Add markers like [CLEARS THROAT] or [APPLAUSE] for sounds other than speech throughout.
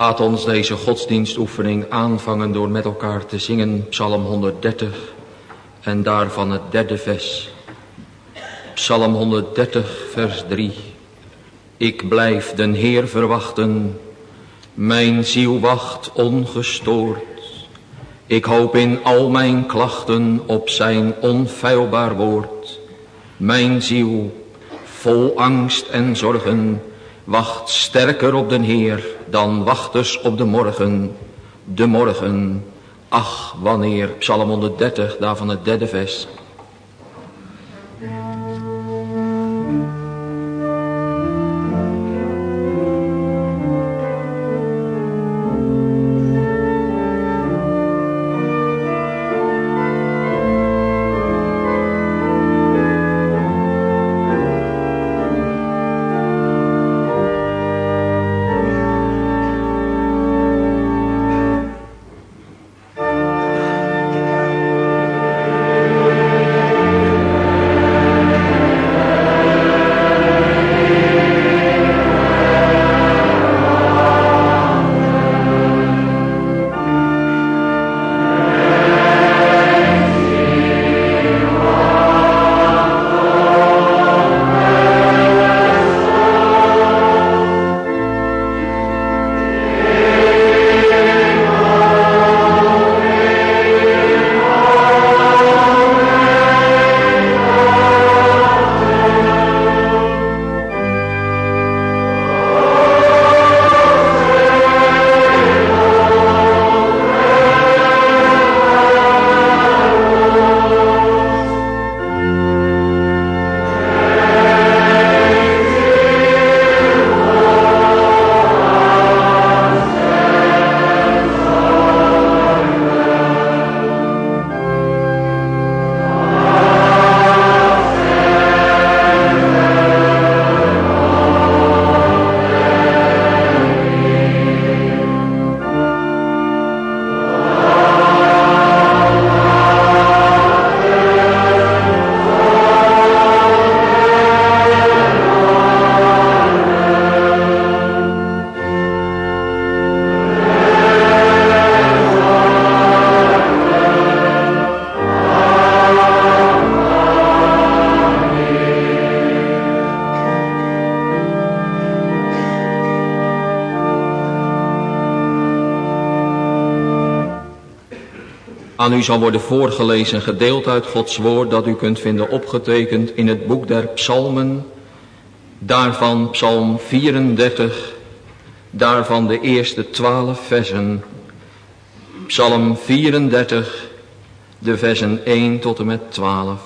Laat ons deze godsdienstoefening aanvangen door met elkaar te zingen Psalm 130 en daarvan het derde vers. Psalm 130 vers 3. Ik blijf den Heer verwachten, mijn ziel wacht ongestoord. Ik hoop in al mijn klachten op zijn onfeilbaar woord. Mijn ziel, vol angst en zorgen, wacht sterker op den Heer dan wachters op de morgen. De morgen, ach wanneer, Psalm 130, daarvan het derde vers. Aan u zal worden voorgelezen een gedeelte uit Gods woord dat u kunt vinden opgetekend in het boek der psalmen. Daarvan psalm 34, daarvan de eerste twaalf versen. Psalm 34, de versen 1 tot en met 12.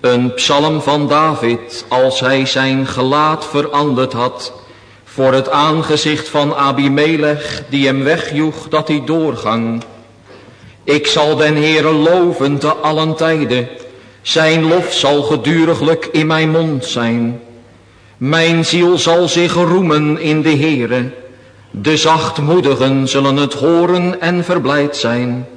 Een psalm van David als hij zijn gelaat veranderd had voor het aangezicht van Abimelech die hem wegjoeg dat hij doorgang. Ik zal den Heere loven te allen tijden. Zijn lof zal geduriglijk in mijn mond zijn. Mijn ziel zal zich roemen in de Heere. De zachtmoedigen zullen het horen en verblijd zijn.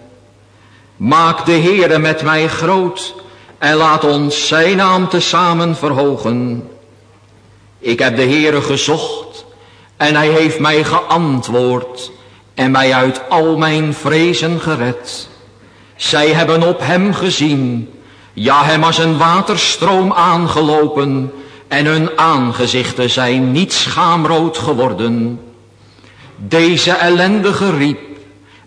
Maak de Heere met mij groot en laat ons zijn naam tezamen verhogen. Ik heb de Heere gezocht en hij heeft mij geantwoord en mij uit al mijn vrezen gered. Zij hebben op hem gezien, ja hem als een waterstroom aangelopen en hun aangezichten zijn niet schaamrood geworden. Deze ellendige riep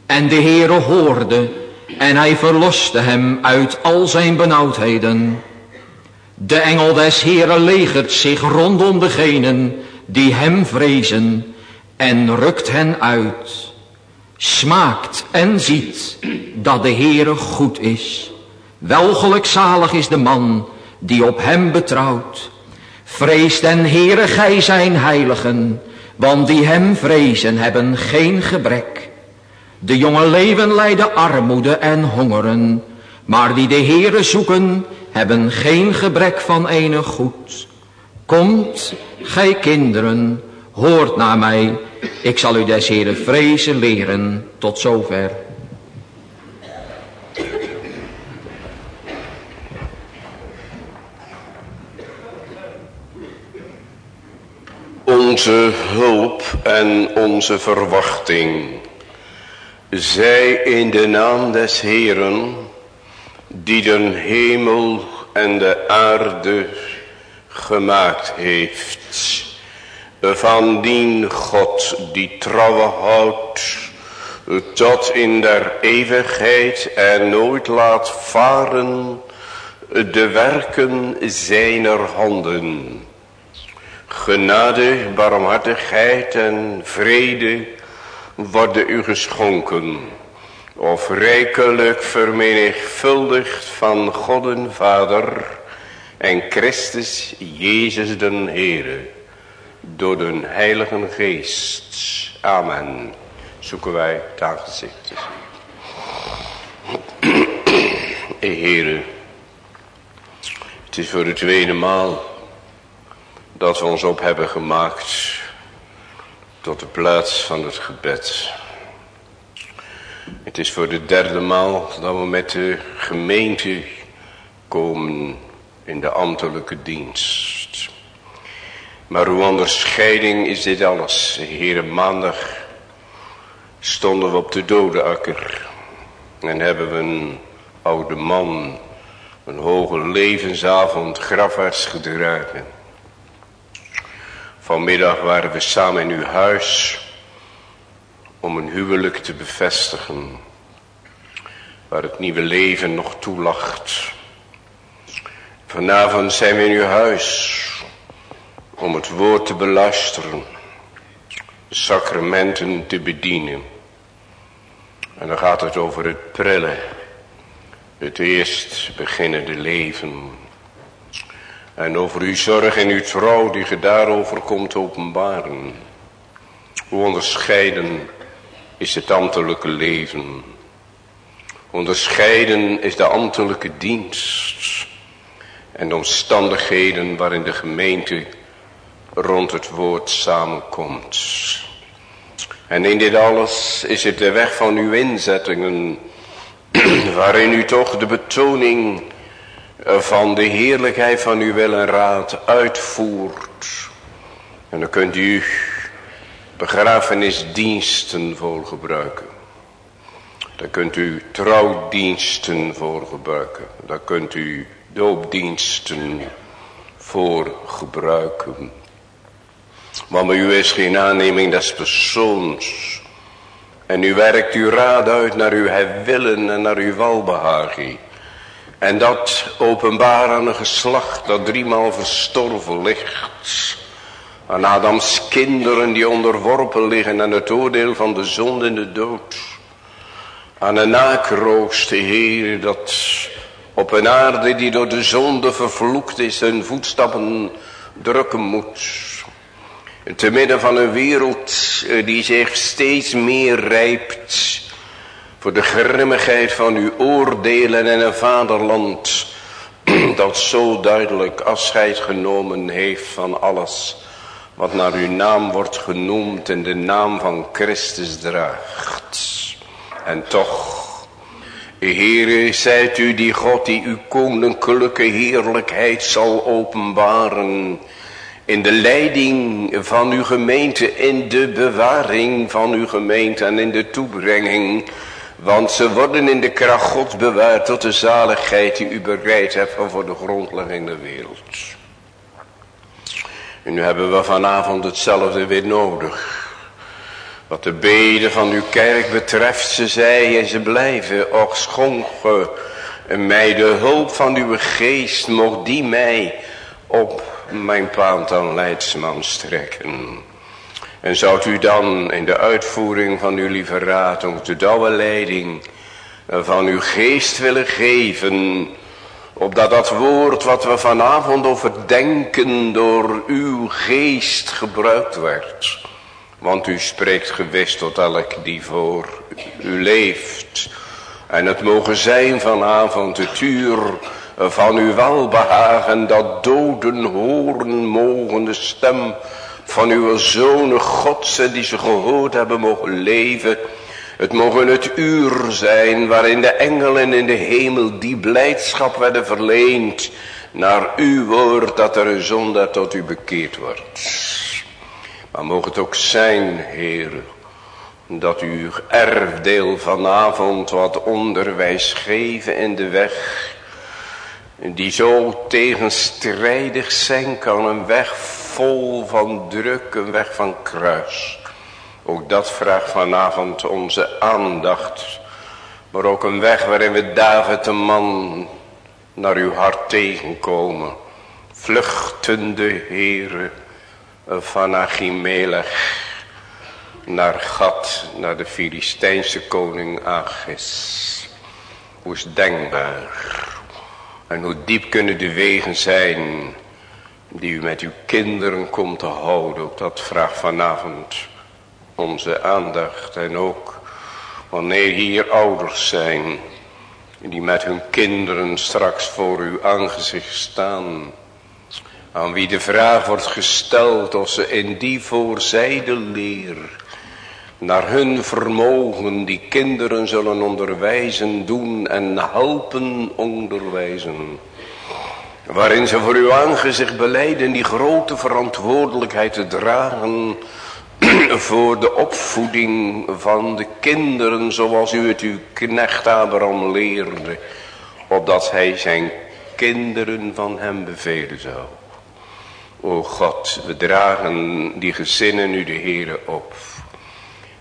en de Heere hoorde en hij verloste hem uit al zijn benauwdheden. De engel des Heeren legert zich rondom degenen die hem vrezen en rukt hen uit smaakt en ziet dat de Heere goed is. Welgelukzalig is de man die op hem betrouwt. Vrees den Heere gij zijn heiligen, want die hem vrezen hebben geen gebrek. De jonge leeuwen lijden armoede en hongeren, maar die de Heere zoeken hebben geen gebrek van enig goed. Komt, gij kinderen, hoort naar mij, ik zal u des Heren vrezen leren tot zover. Onze hulp en onze verwachting. Zij in de naam des Heeren, die de hemel en de aarde gemaakt heeft. Van dien God die trouwe houdt tot in der eeuwigheid en nooit laat varen de werken zijner handen. Genade, barmhartigheid en vrede worden u geschonken. Of rijkelijk vermenigvuldigd van God en Vader en Christus Jezus den Heere. Door de Heilige Geest. Amen. Zoeken wij het aangezicht te zien. [CLEARS THROAT] Heere. Het is voor de tweede maal dat we ons op hebben gemaakt tot de plaats van het gebed. Het is voor de derde maal dat we met de gemeente komen in de ambtelijke dienst. Maar hoe onderscheiding is dit alles? Heren, maandag stonden we op de dode akker en hebben we een oude man een hoge levensavond grafwaarts gedragen. Vanmiddag waren we samen in uw huis om een huwelijk te bevestigen. Waar het nieuwe leven nog toelacht. Vanavond zijn we in uw huis om het woord te beluisteren. De sacramenten te bedienen. En dan gaat het over het prille het eerst beginnende leven. En over uw zorg en uw trouw die ge daarover komt openbaren. Hoe onderscheiden is het ambtelijke leven. Onderscheiden is de ambtelijke dienst. En de omstandigheden waarin de gemeente rond het woord samenkomt. En in dit alles is het de weg van uw inzettingen [CLEARS THROAT] waarin u toch de betoning van de heerlijkheid van uw wil en raad uitvoert. En dan kunt u begrafenisdiensten voor gebruiken. Daar kunt u trouwdiensten voor gebruiken. Daar kunt u doopdiensten voor gebruiken. Maar bij u is geen aanneming des persoons. En u werkt uw raad uit naar uw willen en naar uw walbehagie. En dat openbaar aan een geslacht dat driemaal verstorven ligt. Aan Adams kinderen die onderworpen liggen aan het oordeel van de zonde en de dood. Aan een nakrooste Heer dat op een aarde die door de zonde vervloekt is hun voetstappen drukken moet. Te midden van een wereld eh, die zich steeds meer rijpt voor de grimmigheid van uw oordelen en een vaderland [CLEARS THROAT] dat zo duidelijk afscheid genomen heeft van alles wat naar uw naam wordt genoemd en de naam van Christus draagt. En toch, Heere, zijt u die God die uw koninklijke heerlijkheid zal openbaren in de leiding van uw gemeente, in de bewaring van uw gemeente en in de toebrenging. Want ze worden in de kracht Gods bewaard tot de zaligheid die u bereid hebt voor de grondlegging der wereld. En nu hebben we vanavond hetzelfde weer nodig. Wat de beden van uw kerk betreft, ze zij en ze blijven. Och schonken mij de hulp van uw geest, mocht die mij op mijn paand aan leidsman strekken. En zou u dan in de uitvoering van uw lieve raad ook de douwe leiding van uw geest willen geven. Opdat dat woord wat we vanavond overdenken door uw geest gebruikt werd. Want u spreekt gewist tot elk die voor u leeft. En het mogen zijn vanavond het uur van uw welbehagen dat doden horen mogen de stem van uw zonen gods die ze gehoord hebben mogen leven. Het mogen het uur zijn waarin de engelen in de hemel die blijdschap werden verleend naar uw woord dat er een zonde tot u bekeerd wordt. Maar mogen het ook zijn, Heer, dat u erfdeel vanavond wat onderwijs geven in de weg die zo tegenstrijdig zijn kan. Een weg vol van druk, een weg van kruis. Ook dat vraagt vanavond onze aandacht. Maar ook een weg waarin we David de man naar uw hart tegenkomen. Vluchtende heren van Achimelech naar Gat, naar de Filistijnse koning Achis. Hoe is denkbaar en hoe diep kunnen de wegen zijn die u met uw kinderen komt te houden. Ook dat vraagt vanavond onze aandacht. En ook wanneer hier ouders zijn die met hun kinderen straks voor uw aangezicht staan. Aan wie de vraag wordt gesteld of ze in die voorzijde leer naar hun vermogen die kinderen zullen onderwijzen, doen en helpen onderwijzen. Waarin ze voor uw aangezicht beleiden die grote verantwoordelijkheid te dragen [CLEARS THROAT] voor de opvoeding van de kinderen zoals u het uw knecht Abraham leerde. Opdat hij zijn kinderen van hem bevelen zou. O God, we dragen die gezinnen nu de Heere op.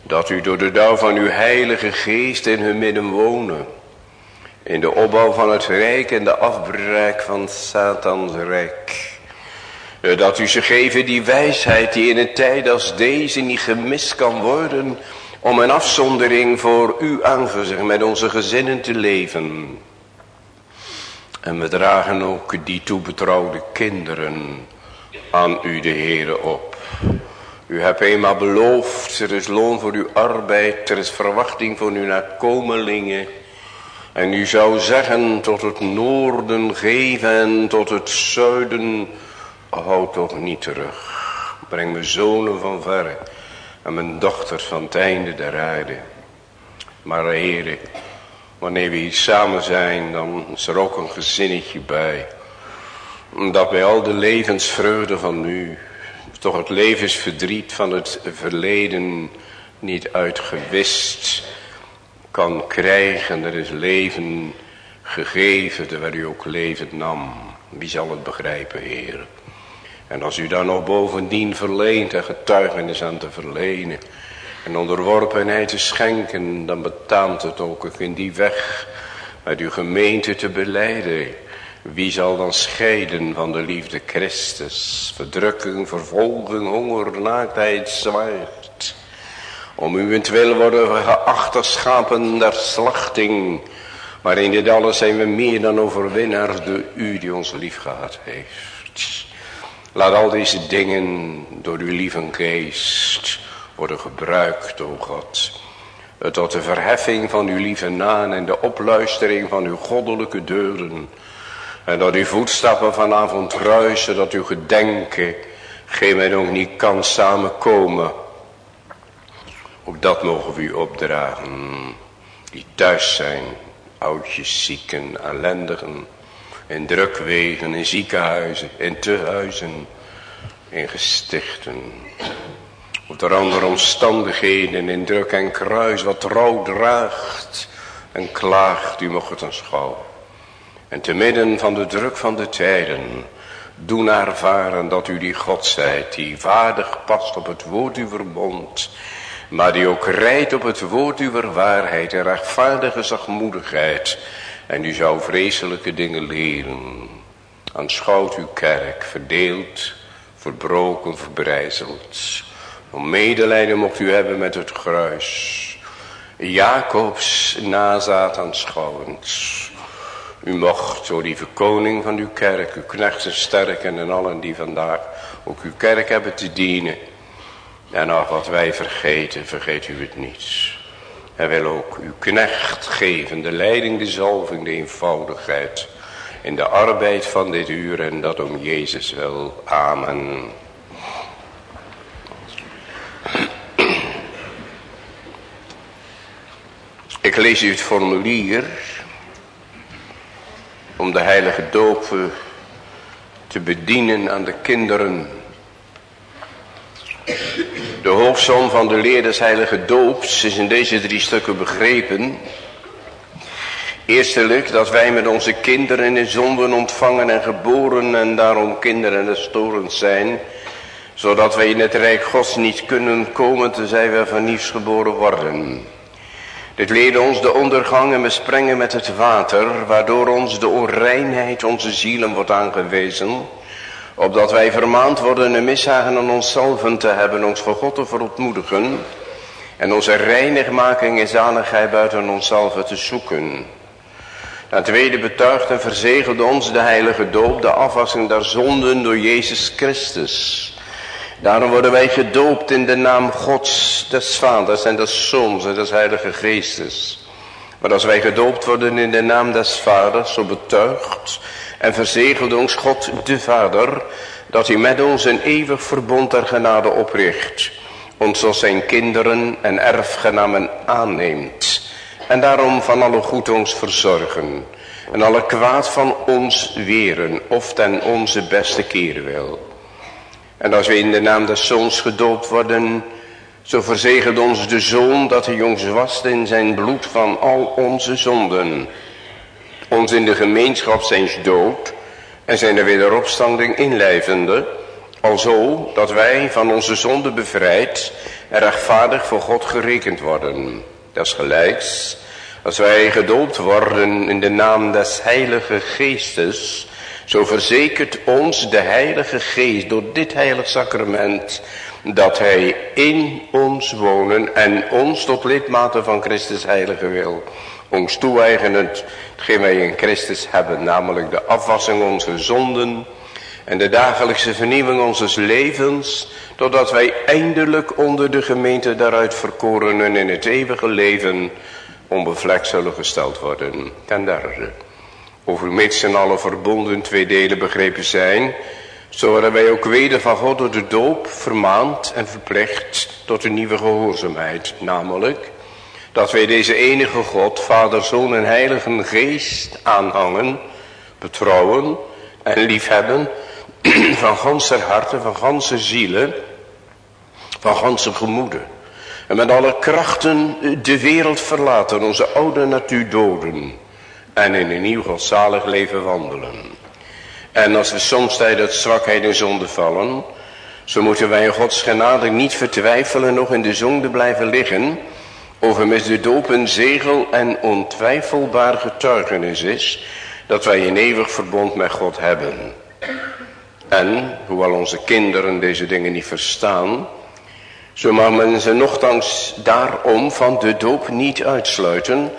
Dat u door de dauw van uw heilige geest in hun midden wonen. In de opbouw van het rijk en de afbraak van Satans rijk. Dat u ze geven die wijsheid die in een tijd als deze niet gemist kan worden. Om een afzondering voor uw aangezicht met onze gezinnen te leven. En we dragen ook die toebetrouwde kinderen aan u de Heere op. U hebt eenmaal beloofd, er is loon voor uw arbeid, er is verwachting voor uw nakomelingen. En u zou zeggen tot het noorden geven en tot het zuiden, houd toch niet terug. Breng mijn zonen van verre en mijn dochters van het einde der aarde. Maar heren, wanneer we hier samen zijn, dan is er ook een gezinnetje bij. Dat bij al de levensvreugde van nu, toch het levensverdriet van het verleden niet uitgewist kan krijgen. Er is leven gegeven terwijl u ook leven nam. Wie zal het begrijpen, Heer? En als u dan nog bovendien verleent en getuigenis aan te verlenen. En onderworpenheid te schenken, dan betaamt het ook in die weg met uw gemeente te beleiden wie zal dan scheiden van de liefde Christus? Verdrukking, vervolging, honger, naaktheid, zwaard. Om uwentwil worden we geacht schapen der slachting. Maar in dit alles zijn we meer dan overwinnaars door u die ons lief gehad heeft. Laat al deze dingen door uw lieve geest worden gebruikt, o God. Tot de verheffing van uw lieve naam en de opluistering van uw goddelijke deuren dat uw voetstappen vanavond ruisen, dat uw gedenken geen mij nog niet kan samenkomen. Ook dat mogen we u opdragen. Die thuis zijn, oudjes, zieken, ellendigen. In drukwegen, in ziekenhuizen, in tehuizen, in gestichten. Onder andere omstandigheden in druk en kruis wat rouw draagt en klaagt, u mocht het aanschouwen. En te midden van de druk van de tijden doen ervaren dat u die God zijt die vaardig past op het woord uw verbond. Maar die ook rijdt op het woord uw waarheid en rechtvaardige zachtmoedigheid. En u zou vreselijke dingen leren. Aanschouwt uw kerk verdeeld, verbroken, verbrijzeld. Om medelijden mocht u hebben met het gruis. Jacobs nazaat aanschouwend u mocht, o lieve koning van uw kerk, uw knechten sterken en allen die vandaag ook uw kerk hebben te dienen. En nog wat wij vergeten, vergeet u het niet. Hij wil ook uw knecht geven, de leiding, de zalving, de eenvoudigheid. In de arbeid van dit uur en dat om Jezus wil. Amen. Ik lees u het formulier om de heilige doop te bedienen aan de kinderen. De hoofdsom van de leer des heilige doops is in deze drie stukken begrepen. Eerstelijk dat wij met onze kinderen in zonden ontvangen en geboren en daarom kinderen des torens zijn. Zodat wij in het rijk gods niet kunnen komen tenzij we van nieuws geboren worden. Dit leerde ons de ondergang en besprengen met het water, waardoor ons de onreinheid onze zielen wordt aangewezen opdat wij vermaand worden een mishagen aan onszelf te hebben, ons voor God te verontmoedigen en onze reinigmaking en zaligheid buiten onszelf te zoeken. Ten tweede betuigt en verzegelde ons de heilige doop, de afwassing der zonden door Jezus Christus. Daarom worden wij gedoopt in de naam Gods, des Vaders en des Zoons en des Heilige Geestes. Maar als wij gedoopt worden in de naam des Vaders, zo betuigt en verzegelde ons God de Vader, dat hij met ons een eeuwig verbond der genade opricht, ons als zijn kinderen en erfgenamen aanneemt, en daarom van alle goed ons verzorgen, en alle kwaad van ons weren, of ten onze beste keren wil. En als we in de naam des Zoons gedoopt worden, zo verzegelt ons de Zoon dat hij ons wast in zijn bloed van al onze zonden, ons in de gemeenschap zijn dood en zijn de wederopstanding inlijvende, alzo dat wij van onze zonde bevrijd en rechtvaardig voor God gerekend worden. Dat gelijks, als wij gedoopt worden in de naam des Heilige Geestes, zo verzekert ons de Heilige Geest door dit heilig sacrament dat hij in ons wonen en ons tot lidmaten van Christus heilige wil ons toe-eigenend hetgeen wij in Christus hebben, namelijk de afwassing onze zonden en de dagelijkse vernieuwing onze levens, totdat wij eindelijk onder de gemeente daaruit verkorenen in het eeuwige leven onbevlekt zullen gesteld worden. Ten derde, overmits in alle verbonden twee delen begrepen zijn, zo worden wij ook weder van God door de doop vermaand en verplicht tot een nieuwe gehoorzaamheid, namelijk dat wij deze enige God, Vader, Zoon en Heilige Geest aanhangen, betrouwen en liefhebben [CLEARS THROAT] van ganse harten, van ganse zielen, van ganse gemoeden. En met alle krachten de wereld verlaten, onze oude natuur doden en in een nieuw godzalig leven wandelen. En als we soms tijdens zwakheid en zonde vallen, zo moeten wij in Gods genade niet vertwijfelen nog in de zonde blijven liggen, mis de doop een zegel en ontwijfelbaar getuigenis is dat wij een eeuwig verbond met God hebben. En, hoewel onze kinderen deze dingen niet verstaan, zo mag men ze nogthans daarom van de doop niet uitsluiten,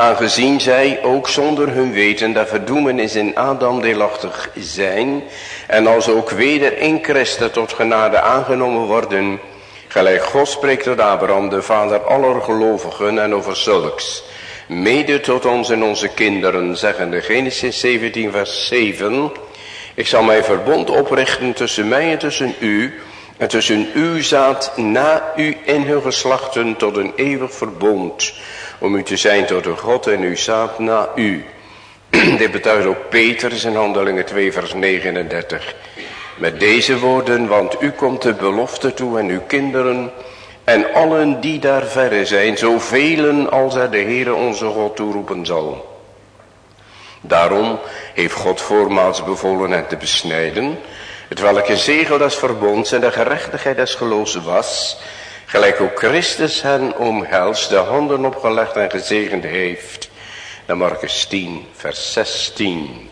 aangezien zij ook zonder hun weten dat verdoemenis in Adam deelachtig zijn, en als ook weder in Christus tot genade aangenomen worden, Gelijk God spreekt tot Abraham, de vader aller gelovigen en over zulks. Mede tot ons en onze kinderen, zeggende Genesis 17 vers 7. Ik zal mijn verbond oprichten tussen mij en tussen u. En tussen uw zaad na u en hun geslachten tot een eeuwig verbond. Om u te zijn tot een God en uw zaad na u. [CLEARS THROAT] Dit betuigt ook Peter in handelingen 2 vers 39. Met deze woorden, want u komt de belofte toe en uw kinderen en allen die daar verre zijn, zoveel als er de Heere onze God toeroepen zal. Daarom heeft God voormaals bevolen hen te besnijden, het welke zegel des verbonds en de gerechtigheid des geloofs was, gelijk ook Christus hen omhels de handen opgelegd en gezegend heeft. Dan Marcus 10, vers 16.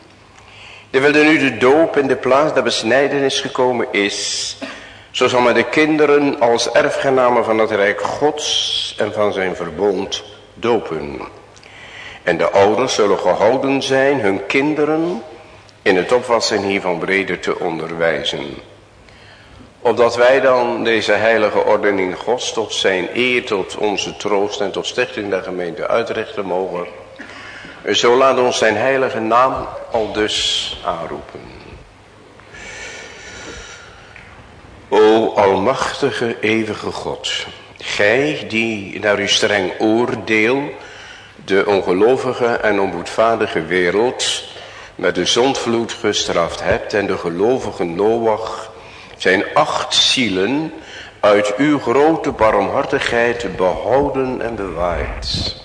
De wilde nu de doop in de plaats der besnijdenis gekomen is. Zo zal men de kinderen als erfgenamen van het Rijk Gods en van zijn verbond dopen. En de ouders zullen gehouden zijn hun kinderen in het opwassen hiervan breder te onderwijzen. Opdat wij dan deze heilige ordening Gods tot zijn eer, tot onze troost en tot stichting der gemeente uitrichten mogen zo laat ons zijn heilige naam al dus aanroepen. O almachtige eeuwige God, gij die naar uw streng oordeel de ongelovige en onboedvaardige wereld met de zondvloed gestraft hebt en de gelovige Noach zijn acht zielen uit uw grote barmhartigheid behouden en bewaard.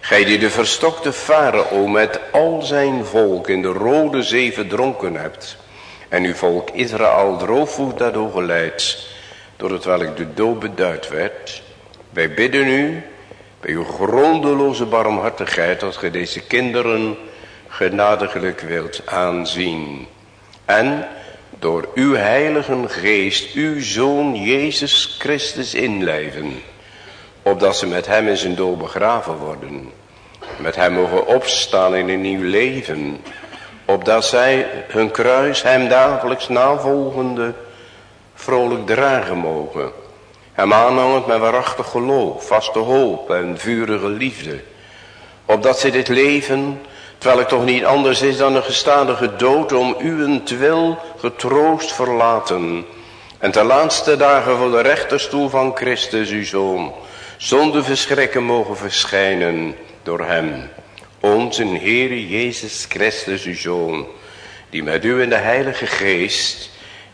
Gij die de verstokte farao met al zijn volk in de rode zee verdronken hebt. En uw volk Israël droogvoet daardoor geleid. Door het welk de dood beduid werd. Wij bidden u bij uw grondeloze barmhartigheid dat gij deze kinderen genadiglijk wilt aanzien. En door uw heilige geest uw zoon Jezus Christus inlijven. Opdat ze met hem in zijn dood begraven worden. Met hem mogen opstaan in een nieuw leven. Opdat zij hun kruis hem dagelijks navolgende vrolijk dragen mogen. Hem aanhangend met waarachtig geloof, vaste hoop en vurige liefde. Opdat zij dit leven Terwijl het toch niet anders is dan een gestadige dood om uwentwil getroost verlaten. En de laatste dagen voor de rechterstoel van Christus uw Zoon. Zonder verschrikken mogen verschijnen door hem. Onze Heere Jezus Christus uw Zoon. Die met u in de Heilige Geest.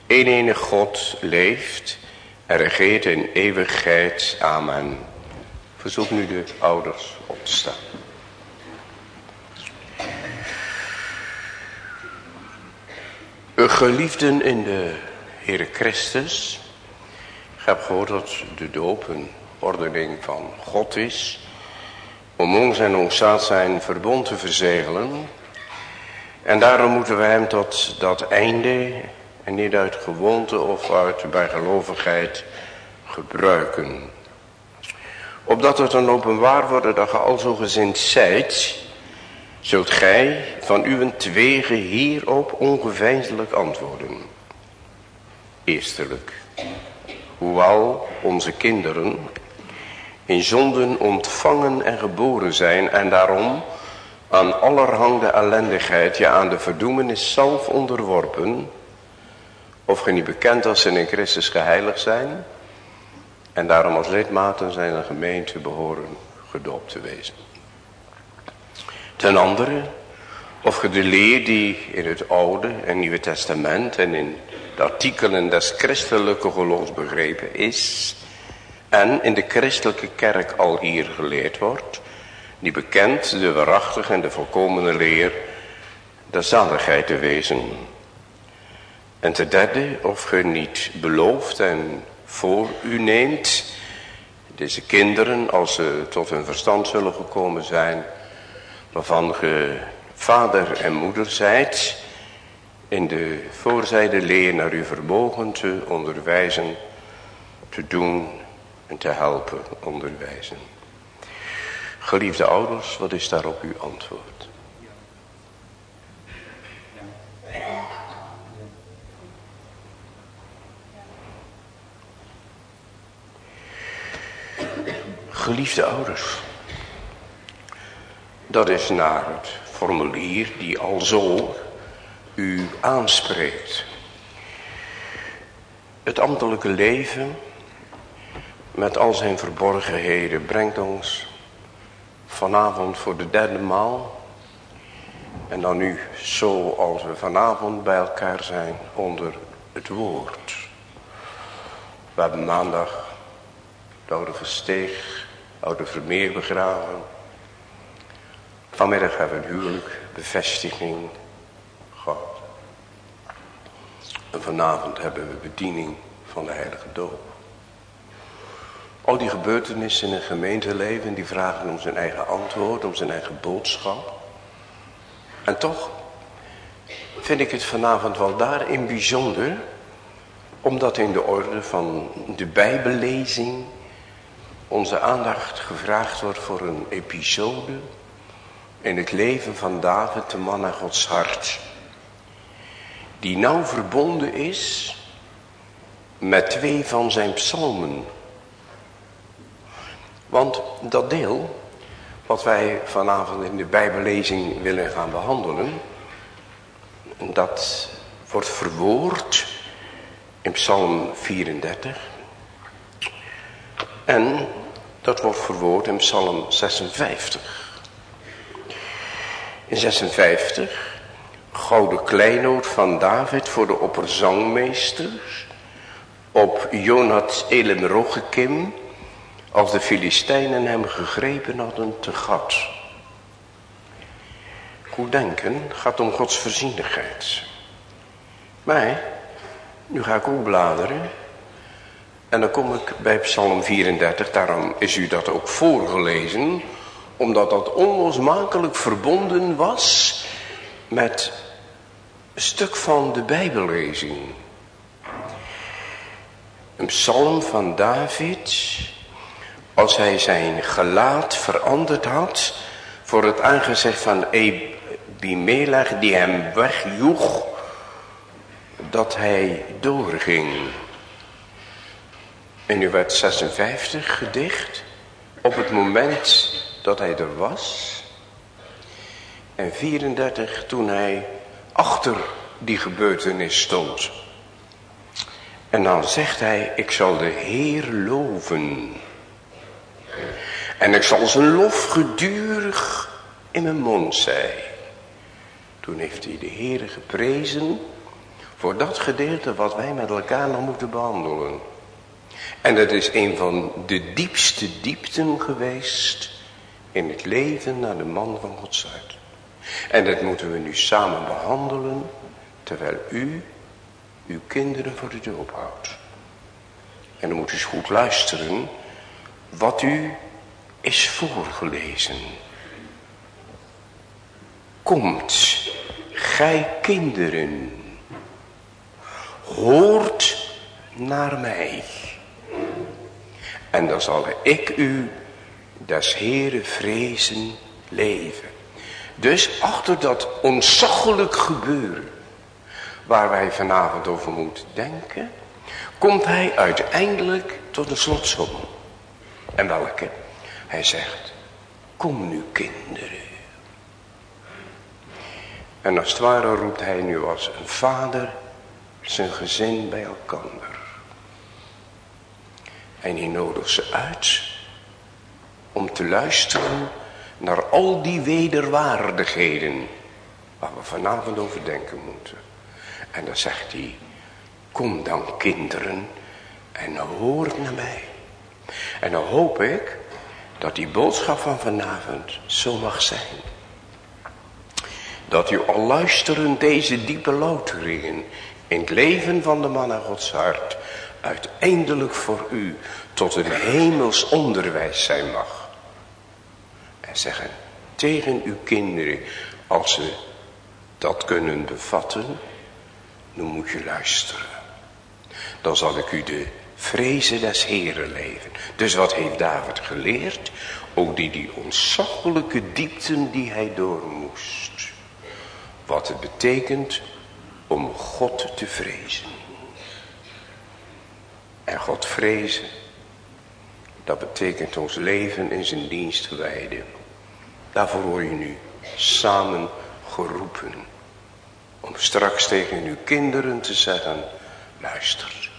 een ene God leeft. En regeert in eeuwigheid. Amen. Verzoek nu de ouders op te staan. Geliefden in de Heere Christus. Ik heb gehoord dat de doop een ordening van God is. Om ons en ons zaad zijn verbond te verzegelen. En daarom moeten we hem tot dat einde en niet uit gewoonte of uit bijgelovigheid gebruiken. Opdat het dan openbaar wordt dat je al zo gezind zijt zult gij van uw twegen hierop ongeveinselijk antwoorden. Eerstelijk, hoewel onze kinderen in zonden ontvangen en geboren zijn en daarom aan allerhande ellendigheid, ja aan de verdoemenis zelf onderworpen, of ge niet bekend als ze in Christus geheiligd zijn, en daarom als lidmaten zijn een gemeente behoren gedoopt te wezen. Ten andere, of je de leer die in het Oude en Nieuwe Testament en in de artikelen des christelijke begrepen is en in de christelijke kerk al hier geleerd wordt, die bekend de waarachtige en de volkomene leer de zaligheid te wezen. En ten derde, of je niet belooft en voor u neemt, deze kinderen, als ze tot hun verstand zullen gekomen zijn, waarvan ge vader en moeder zijt, in de voorzijde leer naar u vermogen te onderwijzen, te doen en te helpen onderwijzen. Geliefde ouders, wat is daarop uw antwoord? Geliefde ouders, dat is naar het formulier die al zo u aanspreekt. Het ambtelijke leven met al zijn verborgenheden brengt ons vanavond voor de derde maal. En dan nu zoals we vanavond bij elkaar zijn onder het woord. We hebben maandag de oude Versteeg, oude Vermeer begraven. Vanmiddag hebben we een huwelijk, bevestiging gehad. En vanavond hebben we bediening van de heilige doop. Al die gebeurtenissen in een gemeenteleven, die vragen om zijn eigen antwoord, om zijn eigen boodschap. En toch vind ik het vanavond wel daarin bijzonder, omdat in de orde van de bijbellezing onze aandacht gevraagd wordt voor een episode in het leven van David, de man naar Gods hart. Die nauw verbonden is met twee van zijn psalmen. Want dat deel, wat wij vanavond in de bijbellezing willen gaan behandelen, dat wordt verwoord in psalm 34. En dat wordt verwoord in psalm 56. In 56, gouden kleinoot van David voor de opperzangmeesters. op Jonat Elim Rogekim als de Filistijnen hem gegrepen hadden te gat. Goed denken gaat om Gods voorzienigheid. Maar, nu ga ik ook bladeren. En dan kom ik bij Psalm 34, daarom is u dat ook voorgelezen. Omdat dat onlosmakelijk verbonden was met een stuk van de Bijbellezing. Een psalm van David, als hij zijn gelaat veranderd had voor het aangezicht van Abimelech die hem wegjoeg, dat hij doorging. En nu werd 56 gedicht op het moment dat hij er was. En 34 toen hij achter die gebeurtenis stond. En dan zegt hij, ik zal de Heer loven. En ik zal zijn lof gedurig in mijn mond zijn. Toen heeft hij de Heer geprezen voor dat gedeelte wat wij met elkaar nog moeten behandelen. En dat is een van de diepste diepten geweest in het leven naar de man van Gods hart. En dat moeten we nu samen behandelen terwijl u uw kinderen voor de doop houdt. En dan moet u eens goed luisteren wat u is voorgelezen. Komt, gij kinderen, hoort naar mij. En dan zal ik u des Heere vrezen leven. Dus achter dat ontzaglijk gebeuren waar wij vanavond over moeten denken, komt hij uiteindelijk tot een slotsom. En welke? Hij zegt, kom nu kinderen. En als het ware roept hij nu als een vader zijn gezin bij elkaar. En hij nodigt ze uit om te luisteren naar al die wederwaardigheden waar we vanavond over denken moeten. En dan zegt hij, kom dan kinderen en hoor naar mij. En dan hoop ik dat die boodschap van vanavond zo mag zijn. Dat u al luisterend deze diepe louteringen in het leven van de man aan Gods hart uiteindelijk voor u tot een hemels onderwijs zijn mag. En zeggen tegen uw kinderen, als ze dat kunnen bevatten, dan moet je luisteren. Dan zal ik u de vrezen des Heren leven. Dus wat heeft David geleerd? Ook die, die ontzaglijke diepten die hij door moest. Wat het betekent om God te vrezen. En God vrezen, dat betekent ons leven in zijn dienst wijden. Daarvoor word je nu samen geroepen. Om straks tegen uw kinderen te zeggen, luister.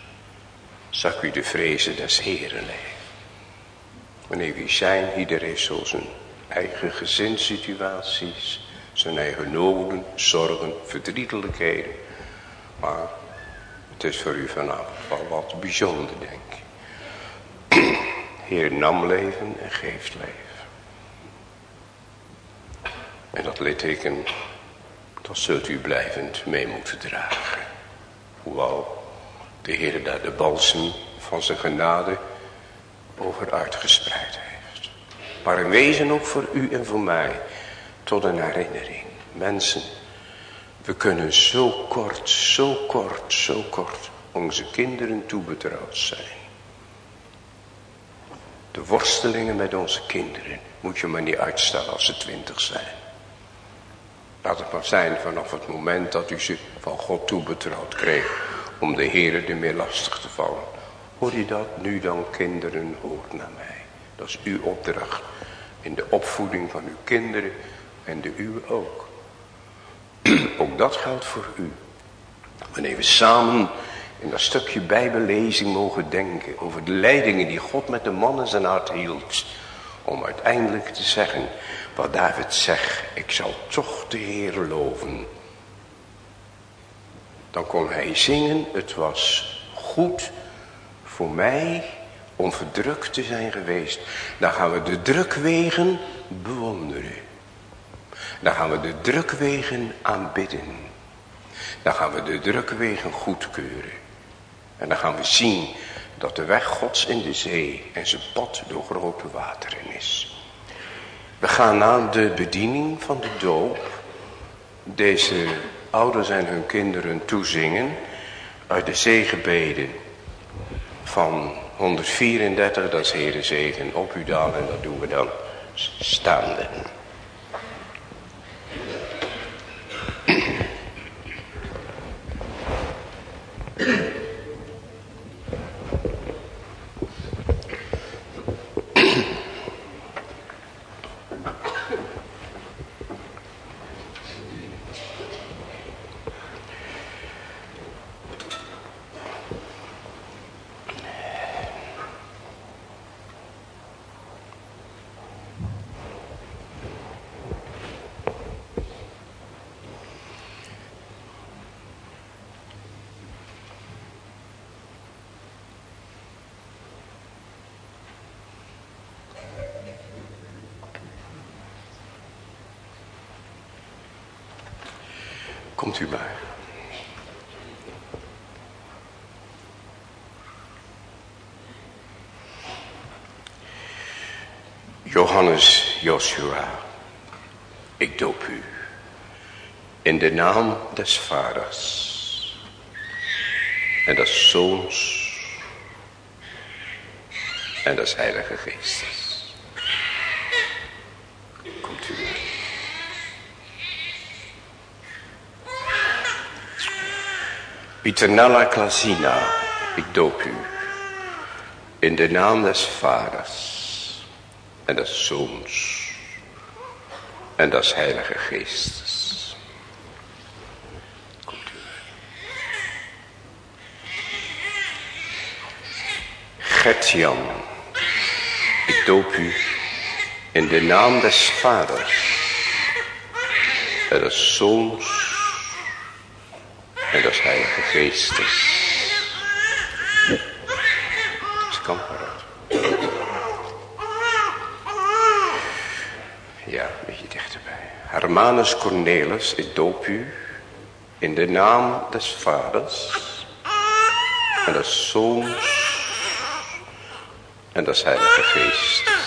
Zag u de vrezen des Heren leven. Wanneer we zijn, ieder heeft zo zijn eigen gezinssituaties. Zijn eigen noden, zorgen, verdrietelijkheden. Maar het is voor u vanavond wel wat bijzonder, denk ik. [CLEARS THROAT] Heer nam leven en geeft leven. En dat litteken, dat zult u blijvend mee moeten dragen. Hoewel de Heer daar de balsem van zijn genade over uitgespreid heeft. Maar in wezen ook voor u en voor mij tot een herinnering. Mensen, we kunnen zo kort, zo kort, zo kort onze kinderen toebetrouwd zijn. De worstelingen met onze kinderen moet je maar niet uitstellen als ze twintig zijn. Laat het maar zijn vanaf het moment dat u ze van God toebetrouwd kreeg. Om de Heer meer lastig te vallen. Hoor je dat? Nu dan kinderen, hoort naar mij. Dat is uw opdracht. In de opvoeding van uw kinderen en de uwe ook. [CLEARS THROAT] ook dat geldt voor u. Wanneer we samen in dat stukje bijbellezing mogen denken. Over de leidingen die God met de man in zijn hart hield. Om uiteindelijk te zeggen wat David zegt, ik zal toch de Heer loven. Dan kon hij zingen, het was goed voor mij om verdrukt te zijn geweest. Dan gaan we de drukwegen bewonderen. Dan gaan we de drukwegen aanbidden. Dan gaan we de drukwegen goedkeuren. En dan gaan we zien dat de weg gods in de zee en zijn pad door grote wateren is. We gaan naar de bediening van de doop. Deze ouders en hun kinderen toezingen uit de zegenbeden van 134, dat is Heere zegen op u dan en dat doen we dan staande. Johannes Joshua, ik doop u in de naam des vaders en des zoons en des heilige geestes. Piternella Klasina, ik doop u. In de naam des vaders en des zoons en des heilige geestes. Komt u. Gertjan, ik doop u in de naam des vaders en des zoons en dat is Heilige Geestes. Dus kan uit. Ja, een beetje dichterbij. Hermanus Cornelis, ik doop u in de naam des vaders en des zoons en des heilige geestes.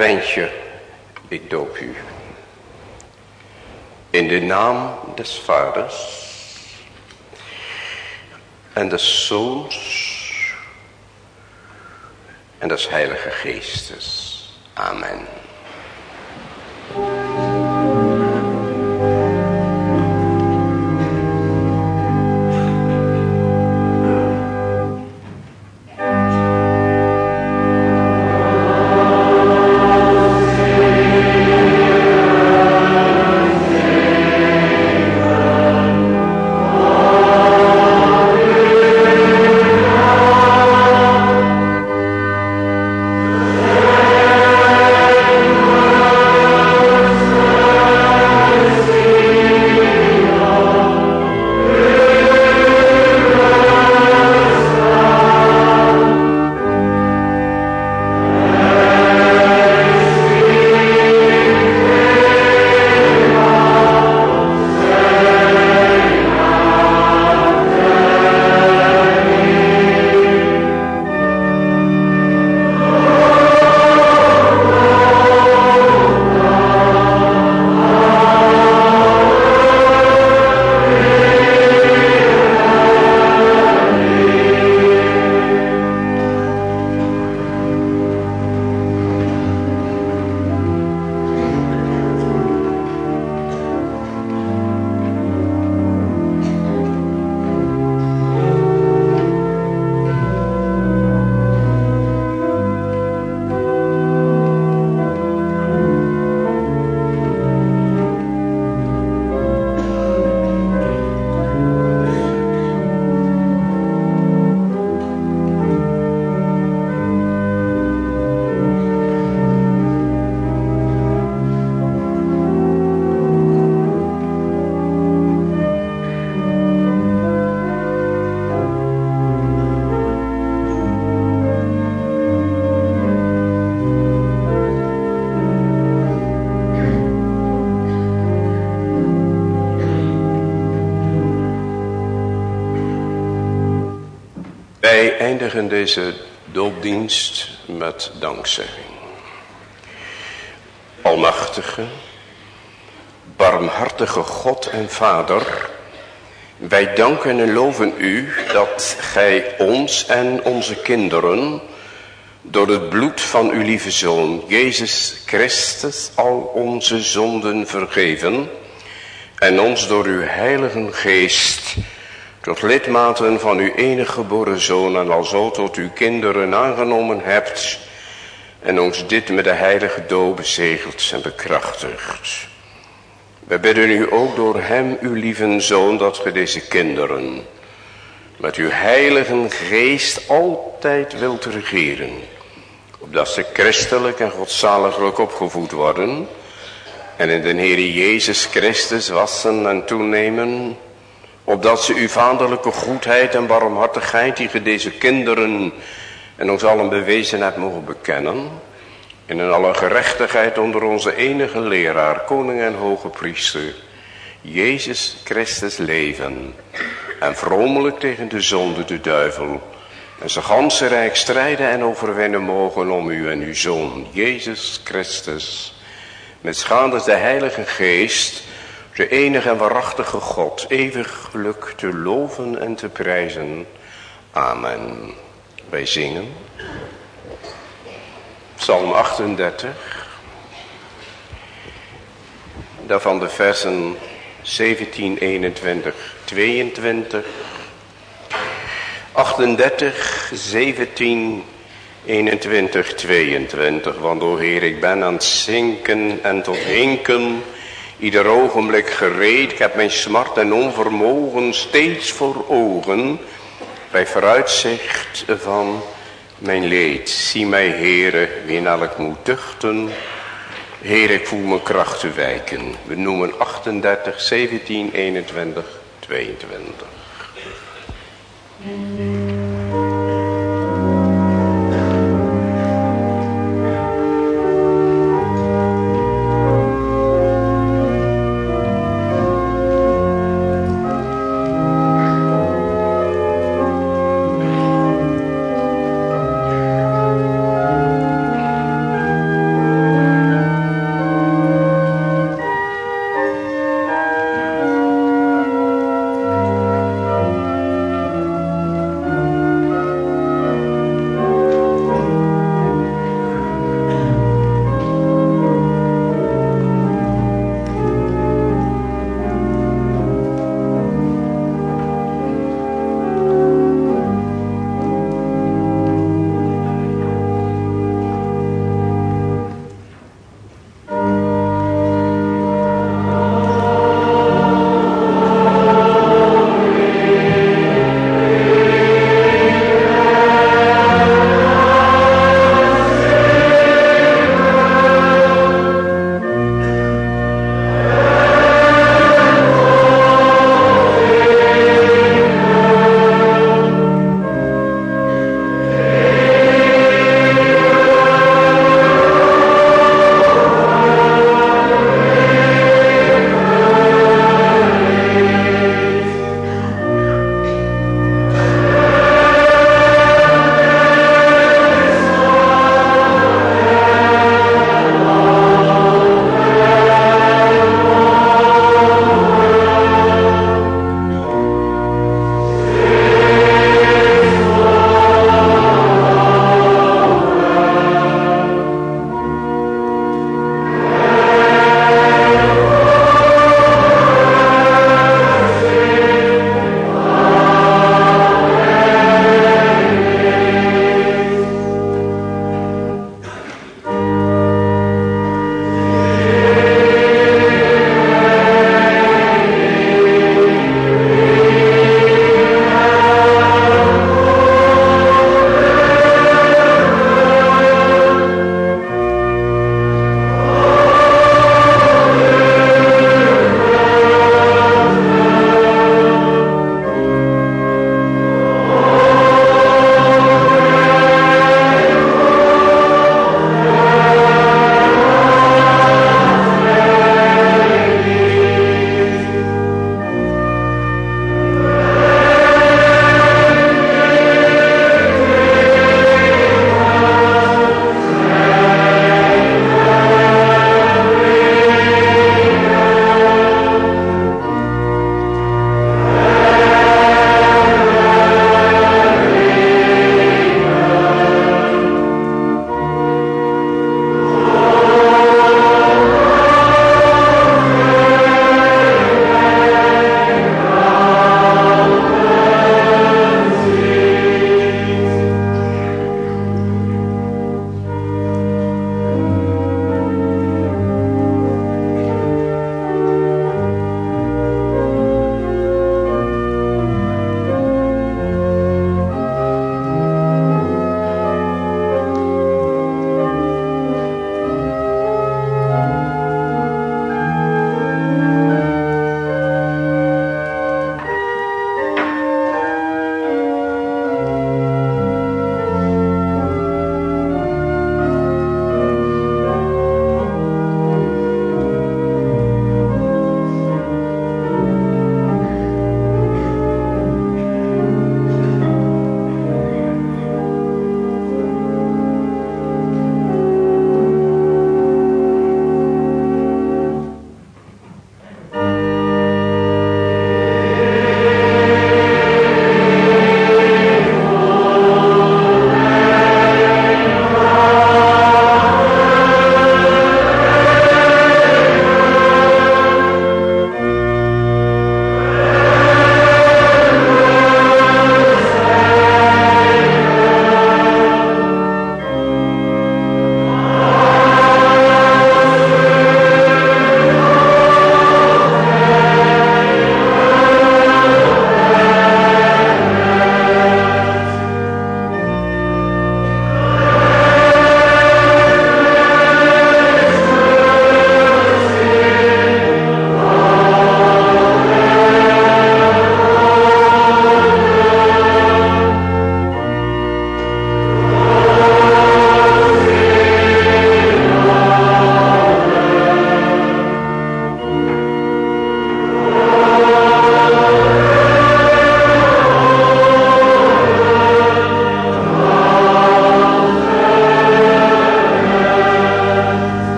Rijntje, ik doop u. In de naam des vaders en des zoons en des heilige geestes. Amen. Eindigen deze doopdienst met dankzegging. Almachtige, barmhartige God en Vader, wij danken en loven u dat gij ons en onze kinderen door het bloed van uw lieve Zoon, Jezus Christus, al onze zonden vergeven en ons door uw heilige geest tot lidmaten van uw enige geboren Zoon en alzo tot uw kinderen aangenomen hebt en ons dit met de heilige dood bezegeld en bekrachtigt. We bidden u ook door hem, uw lieve Zoon, dat ge deze kinderen met uw heilige geest altijd wilt regeren. Opdat ze christelijk en godzaliglijk opgevoed worden en in de Heer Jezus Christus wassen en toenemen opdat ze uw vaderlijke goedheid en barmhartigheid die ge deze kinderen en ons allen bewezen hebt mogen bekennen. En in alle gerechtigheid onder onze enige leraar, koning en hoge priester, Jezus Christus leven. En vromelijk tegen de zonde, de duivel. En zijn ganse rijk strijden en overwinnen mogen om u en uw zoon, Jezus Christus. Met schade de heilige geest de enige en waarachtige God, eeuwig geluk te loven en te prijzen. Amen. Wij zingen. Psalm 38. Daarvan de versen 17, 21, 22. 38, 17, 21, 22. Want o Heer, ik ben aan het zinken en tot hinken Ieder ogenblik gereed, ik heb mijn smart en onvermogen steeds voor ogen. Bij vooruitzicht van mijn leed. Zie mij, Heere, wie ik moet tuchten. Heer, ik voel mijn krachten wijken. We noemen 38, 17, 21, 22.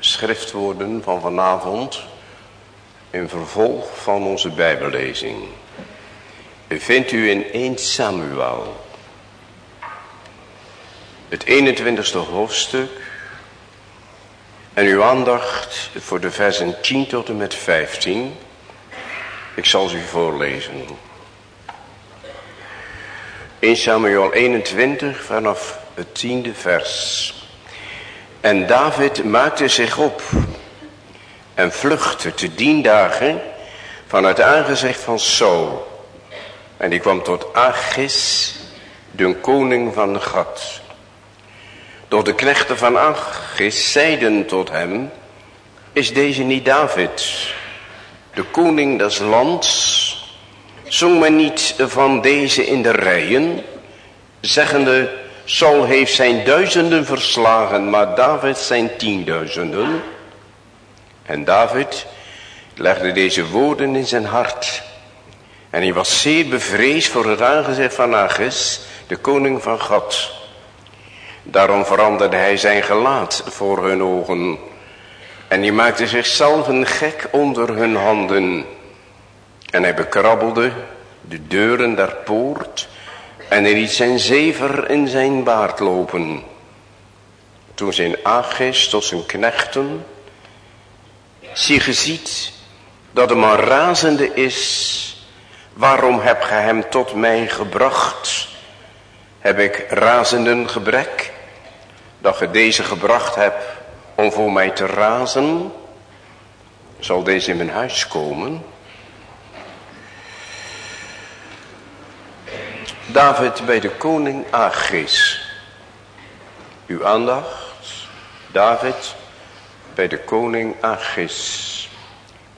Schriftwoorden van vanavond in vervolg van onze bijbellezing. Vindt u in 1 Samuel, het 21ste hoofdstuk en uw aandacht voor de versen 10 tot en met 15. Ik zal ze u voorlezen. 1 Samuel 21 vanaf het tiende vers. En David maakte zich op en vluchtte te dien dagen van het aangezicht van Saul. En die kwam tot Achis, de koning van Gat. Door de knechten van Achis zeiden tot hem, is deze niet David, de koning des lands? Zong men niet van deze in de rijen, zeggende, Saul heeft zijn duizenden verslagen, maar David zijn tienduizenden. En David legde deze woorden in zijn hart. En hij was zeer bevreesd voor het aangezicht van Achis, de koning van God. Daarom veranderde hij zijn gelaat voor hun ogen. En hij maakte zichzelf een gek onder hun handen. En hij bekrabbelde de deuren der poort en hij liet zijn zever in zijn baard lopen. Toen zijn Agis tot zijn knechten, zie geziet dat de man razende is, waarom heb ge hem tot mij gebracht? Heb ik razenden gebrek, dat ge deze gebracht hebt om voor mij te razen? Zal deze in mijn huis komen? David bij de koning Agis. Uw aandacht, David bij de koning Agis.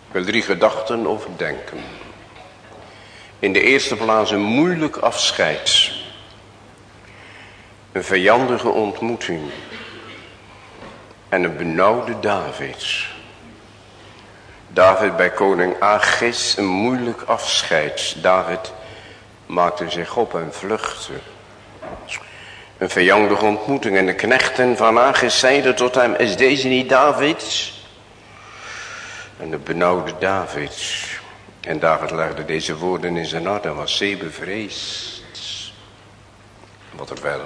Ik wil drie gedachten overdenken. In de eerste plaats een moeilijk afscheid. Een vijandige ontmoeting. En een benauwde David. David bij koning Agis, een moeilijk afscheid. David maakte zich op en vluchtte. Een vijandige ontmoeting en de knechten van Agis zeiden tot hem, is deze niet David? En de benauwde David. En David legde deze woorden in zijn hart en was zeer bevreesd. Wat er wel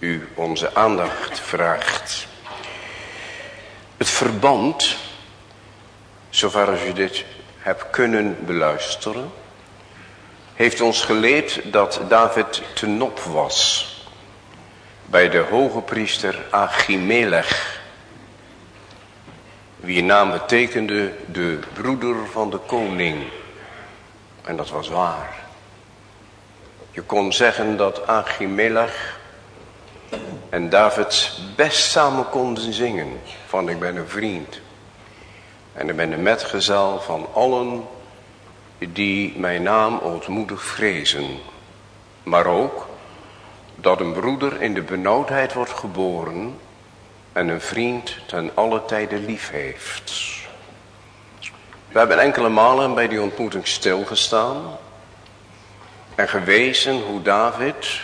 u onze aandacht vraagt. Het verband, zover als u dit hebt kunnen beluisteren, heeft ons geleerd dat David te nop was bij de hoge priester Achimelech. Wie naam betekende de broeder van de koning. En dat was waar. Je kon zeggen dat Achimelech en David best samen konden zingen. Van ik ben een vriend. En ik ben een metgezel van allen die mijn naam ontmoedig vrezen. Maar ook dat een broeder in de benauwdheid wordt geboren en een vriend ten alle tijde lief heeft. We hebben enkele malen bij die ontmoeting stilgestaan en gewezen hoe David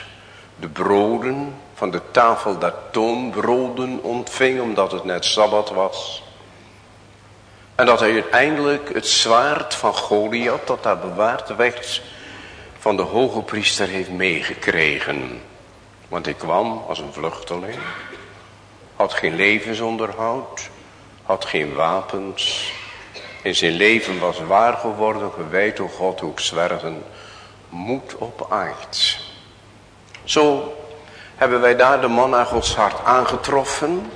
de broden van de tafel der toonbroden ontving omdat het net Sabbat was. En dat hij uiteindelijk het zwaard van Goliath dat daar bewaard werd van de hoge priester heeft meegekregen. Want hij kwam als een vluchteling, had geen levensonderhoud, had geen wapens. In zijn leven was waar geworden, gewijd door God, ik zwerven, moed op aard. Zo hebben wij daar de man naar Gods hart aangetroffen.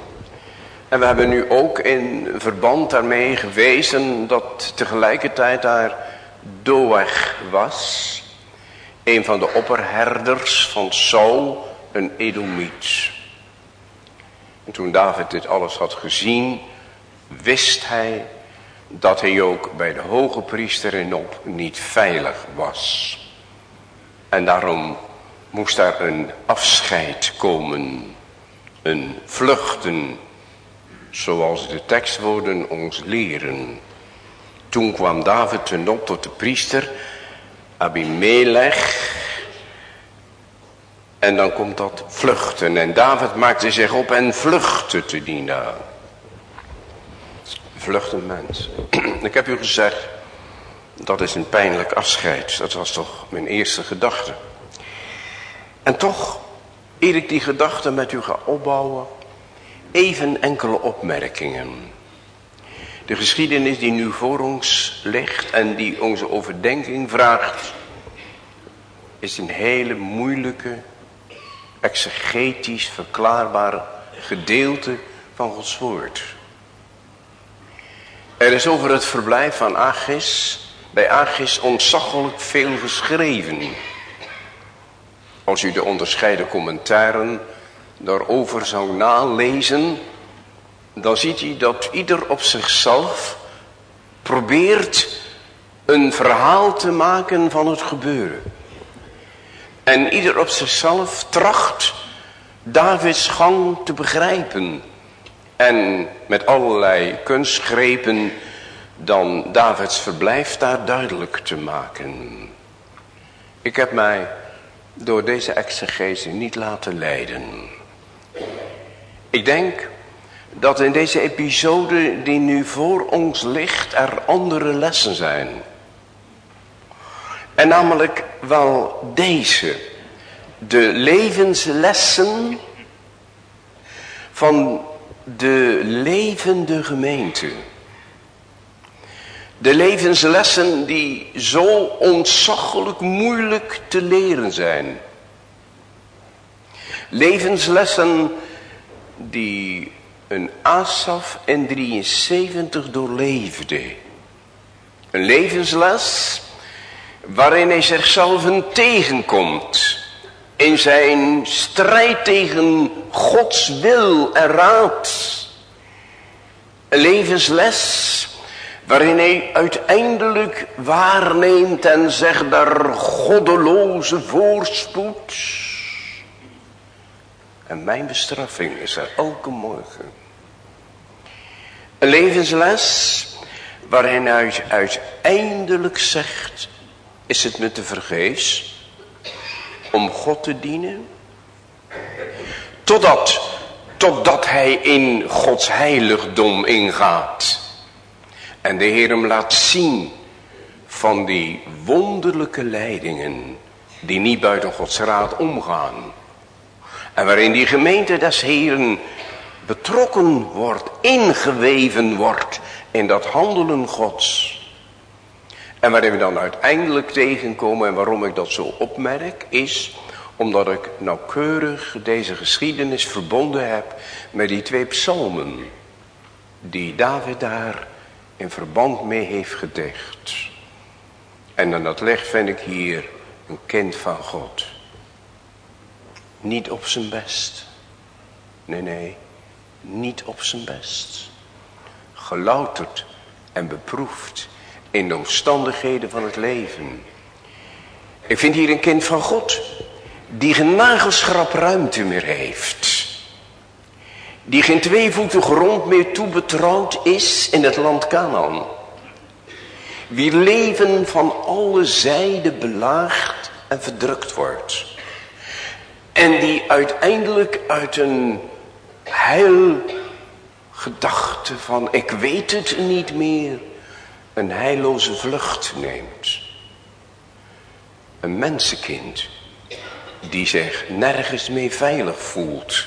En we hebben nu ook in verband daarmee gewezen dat tegelijkertijd daar Doeg was. Een van de opperherders van Saul, een Edomiet. En toen David dit alles had gezien, wist hij dat hij ook bij de hoge priester in op niet veilig was. En daarom moest daar een afscheid komen, een vluchten zoals de tekstwoorden ons leren. Toen kwam David ten op tot de priester Abimelech En dan komt dat vluchten. En David maakte zich op en vluchtte te dienen. Vluchten mens. [CLEARS THROAT] Ik heb u gezegd, dat is een pijnlijk afscheid. Dat was toch mijn eerste gedachte. En toch, eer ik die gedachte met u ga opbouwen, even enkele opmerkingen. De geschiedenis die nu voor ons ligt en die onze overdenking vraagt, is een hele moeilijke, exegetisch verklaarbare gedeelte van Gods woord. Er is over het verblijf van Agis, bij Agis ontzaglijk veel geschreven. Als u de onderscheiden commentaren daarover zou nalezen, dan ziet u dat ieder op zichzelf probeert een verhaal te maken van het gebeuren. En ieder op zichzelf tracht Davids gang te begrijpen. En met allerlei kunstgrepen dan Davids verblijf daar duidelijk te maken. Ik heb mij door deze exegese niet laten leiden. Ik denk dat in deze episode die nu voor ons ligt er andere lessen zijn. En namelijk wel deze. De levenslessen van de levende gemeente. De levenslessen die zo ontzaglijk moeilijk te leren zijn. Levenslessen die een Asaf in 73 doorleefde. Een levensles waarin hij zichzelf tegenkomt. In zijn strijd tegen Gods wil en raad. Een levensles waarin hij uiteindelijk waarneemt en zegt daar goddeloze voorspoed. En mijn bestraffing is er elke morgen. Een levensles waarin hij uiteindelijk zegt, is het me te vergeefs om God te dienen? Totdat, totdat hij in Gods heiligdom ingaat. En de Heer hem laat zien van die wonderlijke leidingen die niet buiten Gods raad omgaan. En waarin die gemeente des Heeren betrokken wordt, ingeweven wordt in dat handelen Gods. En waarin we dan uiteindelijk tegenkomen en waarom ik dat zo opmerk is omdat ik nauwkeurig deze geschiedenis verbonden heb met die twee psalmen die David daar in verband mee heeft gedicht. En dan dat licht vind ik hier een kind van God. Niet op zijn best. Nee, nee, niet op zijn best. Gelouterd en beproefd in de omstandigheden van het leven. Ik vind hier een kind van God die geen nagelschrap ruimte meer heeft. Die geen twee voeten grond meer toebetrouwd is in het land Canaan. Wie leven van alle zijden belaagd en verdrukt wordt. En die uiteindelijk uit een heilgedachte van ik weet het niet meer een heilloze vlucht neemt. Een mensenkind die zich nergens meer veilig voelt.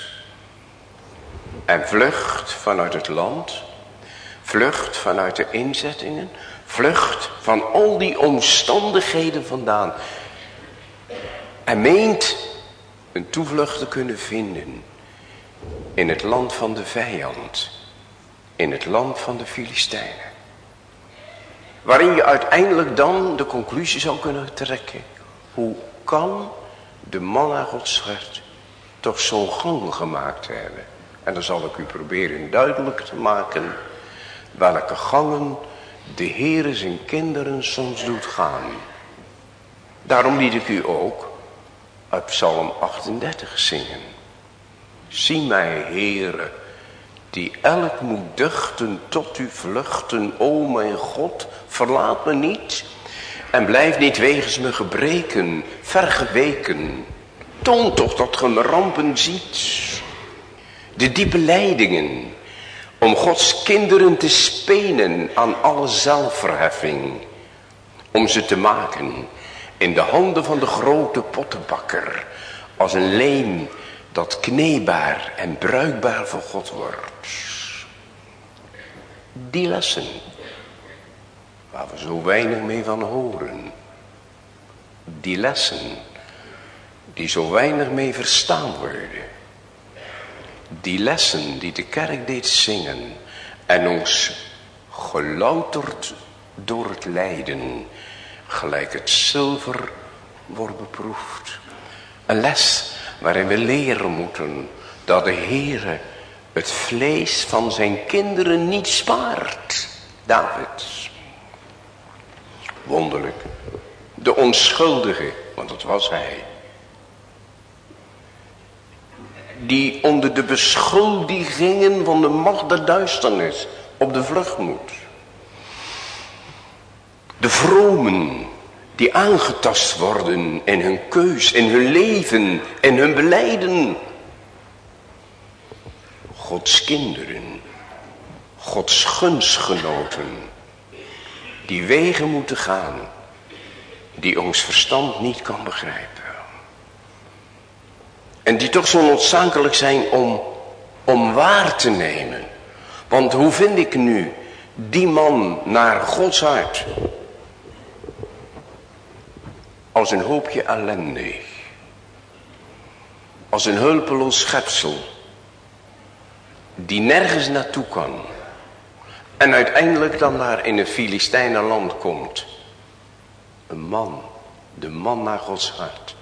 En vlucht vanuit het land, vlucht vanuit de inzettingen, vlucht van al die omstandigheden vandaan. En meent een toevlucht te kunnen vinden in het land van de vijand, in het land van de Filistijnen. Waarin je uiteindelijk dan de conclusie zou kunnen trekken. Hoe kan de man naar Gods toch zo'n gang gemaakt hebben? En dan zal ik u proberen duidelijk te maken welke gangen de Heere zijn kinderen soms doet gaan. Daarom liet ik u ook uit Psalm 38 zingen. Zie mij, Heere, die elk moet duchten tot u vluchten. O mijn God, verlaat me niet en blijf niet wegens me gebreken vergeweken. toon toch dat ge rampen ziet. De diepe leidingen om Gods kinderen te spenen aan alle zelfverheffing. Om ze te maken in de handen van de grote pottenbakker als een leem dat kneebaar en bruikbaar voor God wordt. Die lessen waar we zo weinig mee van horen. Die lessen die zo weinig mee verstaan worden. Die lessen die de kerk deed zingen en ons gelouterd door het lijden, gelijk het zilver wordt beproefd. Een les waarin we leren moeten dat de Heere het vlees van zijn kinderen niet spaart. David. Wonderlijk. De onschuldige, want dat was hij. Die onder de beschuldigingen van de macht der duisternis op de vlucht moet. De vromen die aangetast worden in hun keus, in hun leven, in hun beleiden. Gods kinderen, Gods gunstgenoten, die wegen moeten gaan, die ons verstand niet kan begrijpen. En die toch zo noodzakelijk zijn om, om waar te nemen. Want hoe vind ik nu die man naar Gods hart? Als een hoopje ellende. Als een hulpeloos schepsel. Die nergens naartoe kan. En uiteindelijk dan daar in het Filistijnenland komt. Een man. De man naar Gods hart.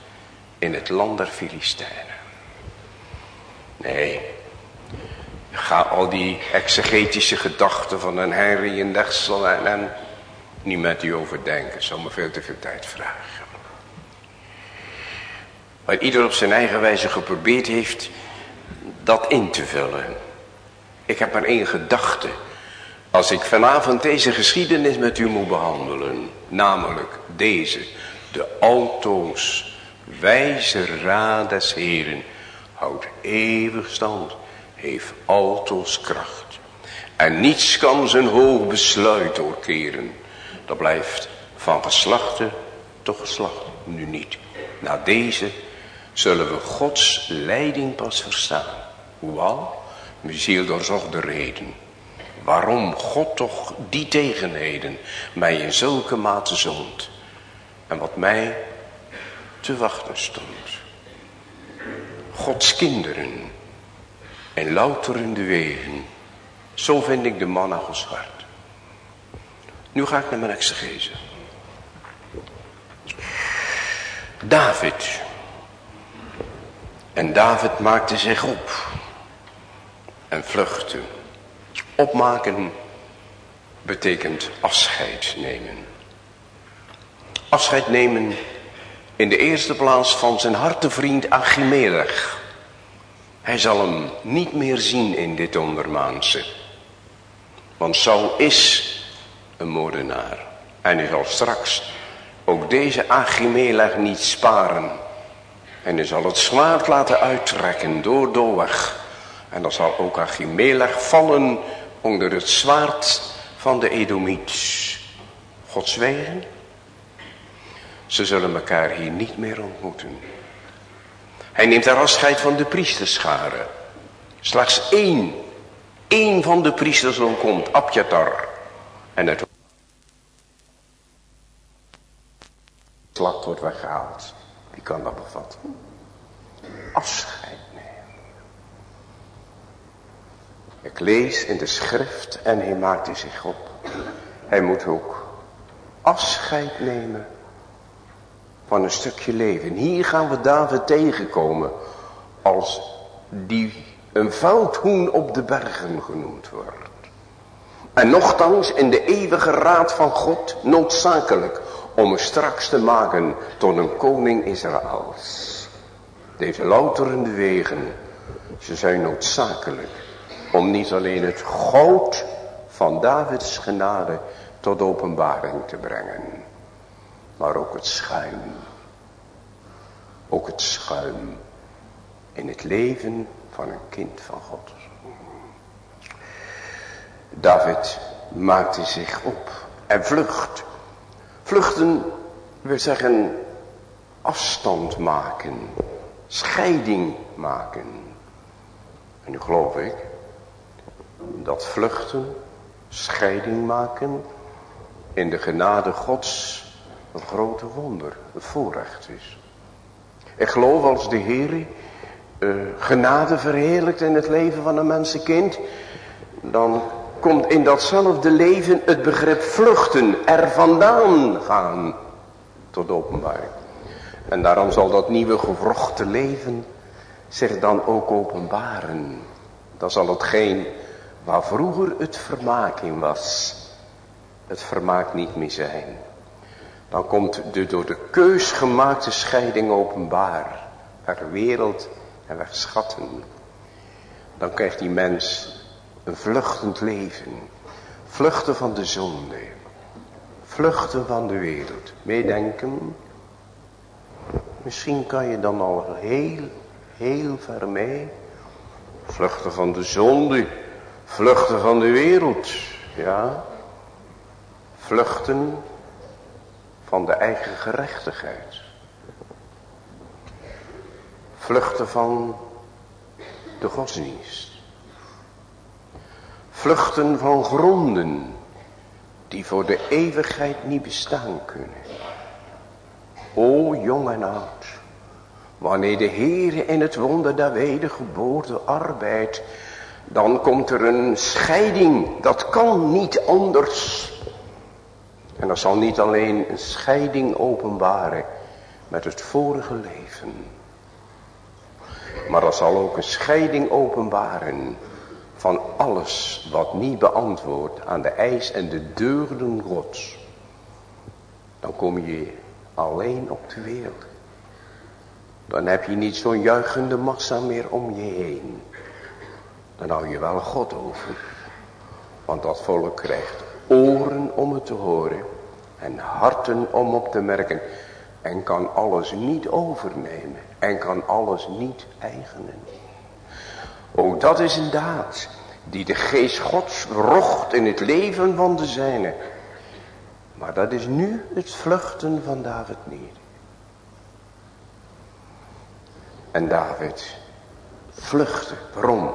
In het land der Filistijnen. Nee. Ga al die exegetische gedachten van een Henry en Deksel en, niet met u overdenken. Zal me veel te veel tijd vragen. Waar ieder op zijn eigen wijze geprobeerd heeft dat in te vullen. Ik heb maar één gedachte. Als ik vanavond deze geschiedenis met u moet behandelen. Namelijk deze. De altoos wijze raad des heren. Houdt eeuwig stand. Heeft altoos kracht. En niets kan zijn hoog besluit doorkeren. Dat blijft van geslachten tot geslacht. Nu niet. Na deze zullen we Gods leiding pas verstaan. Hoewel, mijn ziel doorzocht de reden. Waarom God toch die tegenheden mij in zulke mate zond. En wat mij te wachten stond. Gods kinderen en louterende wegen. Zo vind ik de man naar Gods hart. Nu ga ik naar mijn exegese. David en David maakte zich op en vluchtte. Opmaken betekent afscheid nemen. Afscheid nemen in de eerste plaats van zijn hartevriend Achimelech. Hij zal hem niet meer zien in dit ondermaanse. Want Saul is een moordenaar. En hij zal straks ook deze Achimelech niet sparen. En hij zal het zwaard laten uittrekken door Doeg. En dan zal ook Achimelech vallen onder het zwaard van de Edomiets. Gods wegen. Ze zullen elkaar hier niet meer ontmoeten. Hij neemt daar afscheid van de priesterscharen. Slechts één, één van de priesters komt, Abjatar. En het slakt wordt weggehaald. Kan dat bevatten? Afscheid nemen. Ik lees in de schrift en hij maakt zich op. Hij moet ook afscheid nemen van een stukje leven. Hier gaan we David tegenkomen als die een veldhoen op de bergen genoemd wordt. En nochtans in de eeuwige raad van God noodzakelijk om hem straks te maken tot een koning Israëls. Deze louterende wegen, ze zijn noodzakelijk om niet alleen het goud van Davids genade tot openbaring te brengen, maar ook het schuim ook het schuim in het leven van een kind van God. David maakte zich op en vlucht. Vluchten wil zeggen afstand maken, scheiding maken. En nu geloof ik dat vluchten, scheiding maken in de genade gods een grote wonder, een voorrecht is. Ik geloof als de Heer uh, genade verheerlijkt in het leven van een mensenkind, dan komt in datzelfde leven het begrip vluchten, er vandaan gaan, tot openbaring. En daarom zal dat nieuwe gewrochte leven zich dan ook openbaren. Dan zal hetgeen waar vroeger het vermaak in was, het vermaak niet meer zijn. Dan komt de door de keus gemaakte scheiding openbaar. Per wereld en weg schatten. Dan krijgt die mens een vluchtend leven. Vluchten van de zonde. Vluchten van de wereld. Meedenken. Misschien kan je dan al heel, heel ver mee. Vluchten van de zonde. Vluchten van de wereld. Ja. Vluchten van de eigen gerechtigheid. Vluchten van de godsdienst. Vluchten van gronden die voor de eeuwigheid niet bestaan kunnen. O jong en oud, wanneer de Heer in het wonder der wedergeboorte arbeidt, dan komt er een scheiding, dat kan niet anders. En dat zal niet alleen een scheiding openbaren met het vorige leven. Maar dat zal ook een scheiding openbaren van alles wat niet beantwoordt aan de eis en de deugden gods. Dan kom je alleen op de wereld. Dan heb je niet zo'n juichende massa meer om je heen. Dan hou je wel God over. Want dat volk krijgt oren om het te horen en harten om op te merken en kan alles niet overnemen en kan alles niet eigenen. Ook dat is een daad die de geest gods rocht in het leven van de zijne. Maar dat is nu het vluchten van David niet. En David vluchtte. Waarom?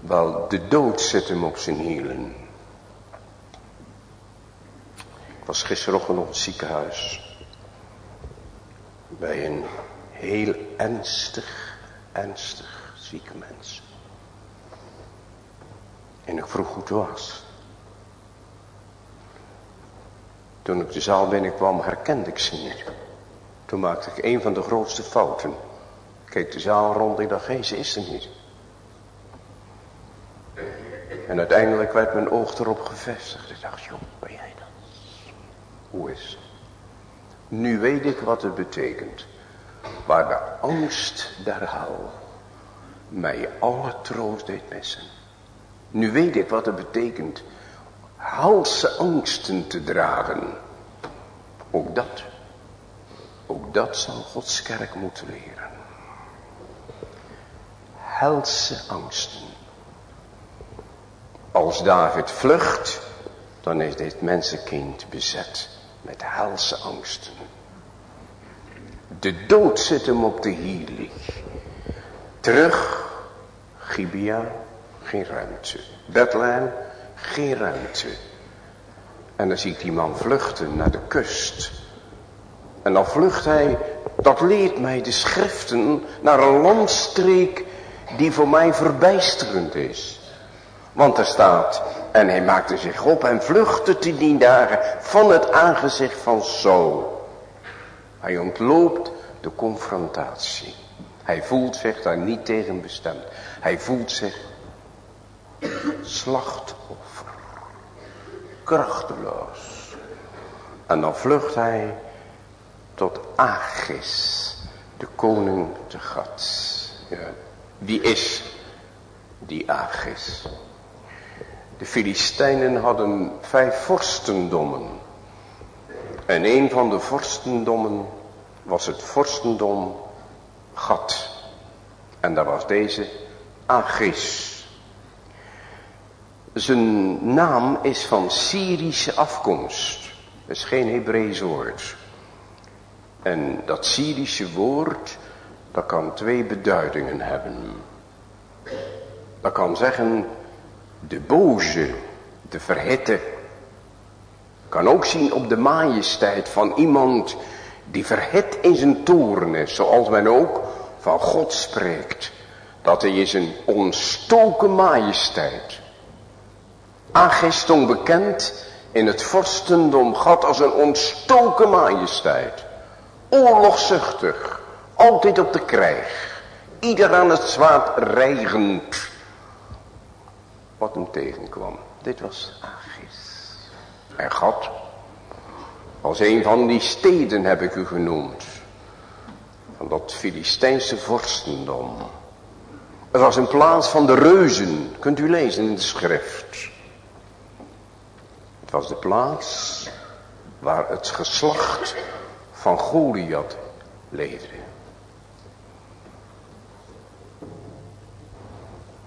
Wel, de dood zit hem op zijn hielen. Ik was gisterochtend op het ziekenhuis. Bij een heel ernstig, ernstig zieke mens. En ik vroeg hoe het was. Toen ik de zaal binnenkwam herkende ik ze niet. Toen maakte ik een van de grootste fouten. Ik keek de zaal rond en dacht, geen, ze is er niet. En uiteindelijk werd mijn oog erop gevestigd. Ik dacht, joh, ben jij dat? Hoe is het? Nu weet ik wat het betekent. Waar de angst der hel mij alle troost deed missen. Nu weet ik wat het betekent. Halse angsten te dragen. Ook dat. Ook dat zal Gods kerk moeten leren. Helse angsten. Als David vlucht, dan is dit mensenkind bezet met helse angsten. De dood zit hem op de hielen. Terug, Gibea, geen ruimte. Bethlehem, geen ruimte. En dan zie ik die man vluchten naar de kust. En dan vlucht hij, dat leert mij de schriften, naar een landstreek die voor mij verbijsterend is. Want er staat, en hij maakte zich op en vluchtte te die dagen van het aangezicht van Saul. Hij ontloopt de confrontatie. Hij voelt zich daar niet tegen bestemd. Hij voelt zich slachtoffer. Krachteloos. En dan vlucht hij tot Agis, de koning te Gat. Ja. Wie is die Agis? De Filistijnen hadden vijf vorstendommen. En een van de vorstendommen was het vorstendom gat. En dat was deze Agis. Zijn naam is van Syrische afkomst. Dat is geen Hebreeuws woord. En dat Syrische woord, dat kan twee beduidingen hebben. Dat kan zeggen, de boze, de verhitte. Kan ook zien op de majesteit van iemand die verhit in zijn toren is. Zoals men ook van God spreekt. Dat hij is een ontstoken majesteit. Agis stond bekend in het vorstendom God als een ontstoken majesteit. Oorlogzuchtig, altijd op de krijg. Ieder aan het zwaard reigend. Wat hem tegenkwam. Dit was Agis. En God, als een van die steden heb ik u genoemd. Van dat Filistijnse vorstendom. Het was een plaats van de reuzen. Kunt u lezen in de schrift. Was de plaats waar het geslacht van Goliath leefde.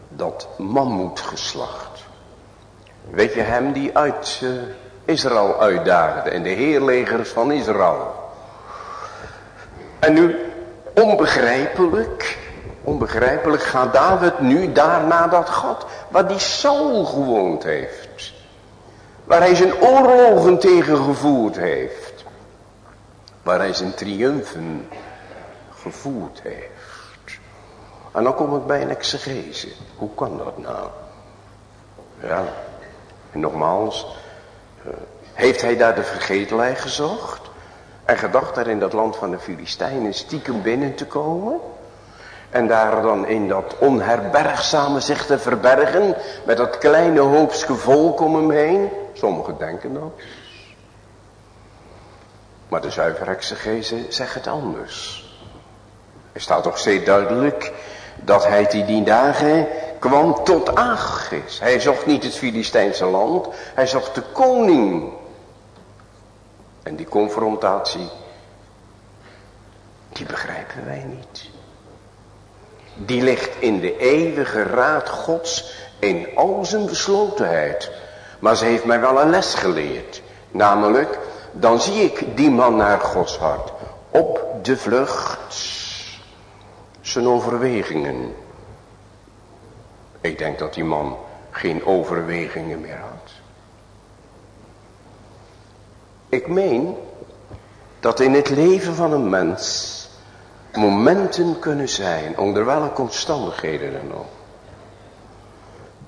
Dat mammoetgeslacht. Weet je hem die uit uh, Israël uitdaagde en de heerlegers van Israël. En nu onbegrijpelijk, onbegrijpelijk gaat David nu daar naar dat God waar die Saul gewoond heeft. Waar hij zijn oorlogen tegen gevoerd heeft. Waar hij zijn triumfen gevoerd heeft. En dan kom ik bij een exegese. Hoe kan dat nou? Ja, en nogmaals. Uh, heeft hij daar de vergetelij gezocht? En gedacht daar in dat land van de Filistijnen stiekem binnen te komen? En daar dan in dat onherbergzame zich te verbergen. Met dat kleine hoopske volk om hem heen. Sommigen denken dat. Maar de zuivere exegese zegt het anders. Er staat toch steeds duidelijk dat hij die die dagen kwam tot Agis. Hij zocht niet het Filistijnse land, hij zocht de koning. En die confrontatie, die begrijpen wij niet. Die ligt in de eeuwige raad gods in al zijn beslotenheid. Maar ze heeft mij wel een les geleerd. Namelijk, dan zie ik die man naar Gods hart. Op de vlucht. Zijn overwegingen. Ik denk dat die man geen overwegingen meer had. Ik meen dat in het leven van een mens momenten kunnen zijn, onder welke omstandigheden dan ook,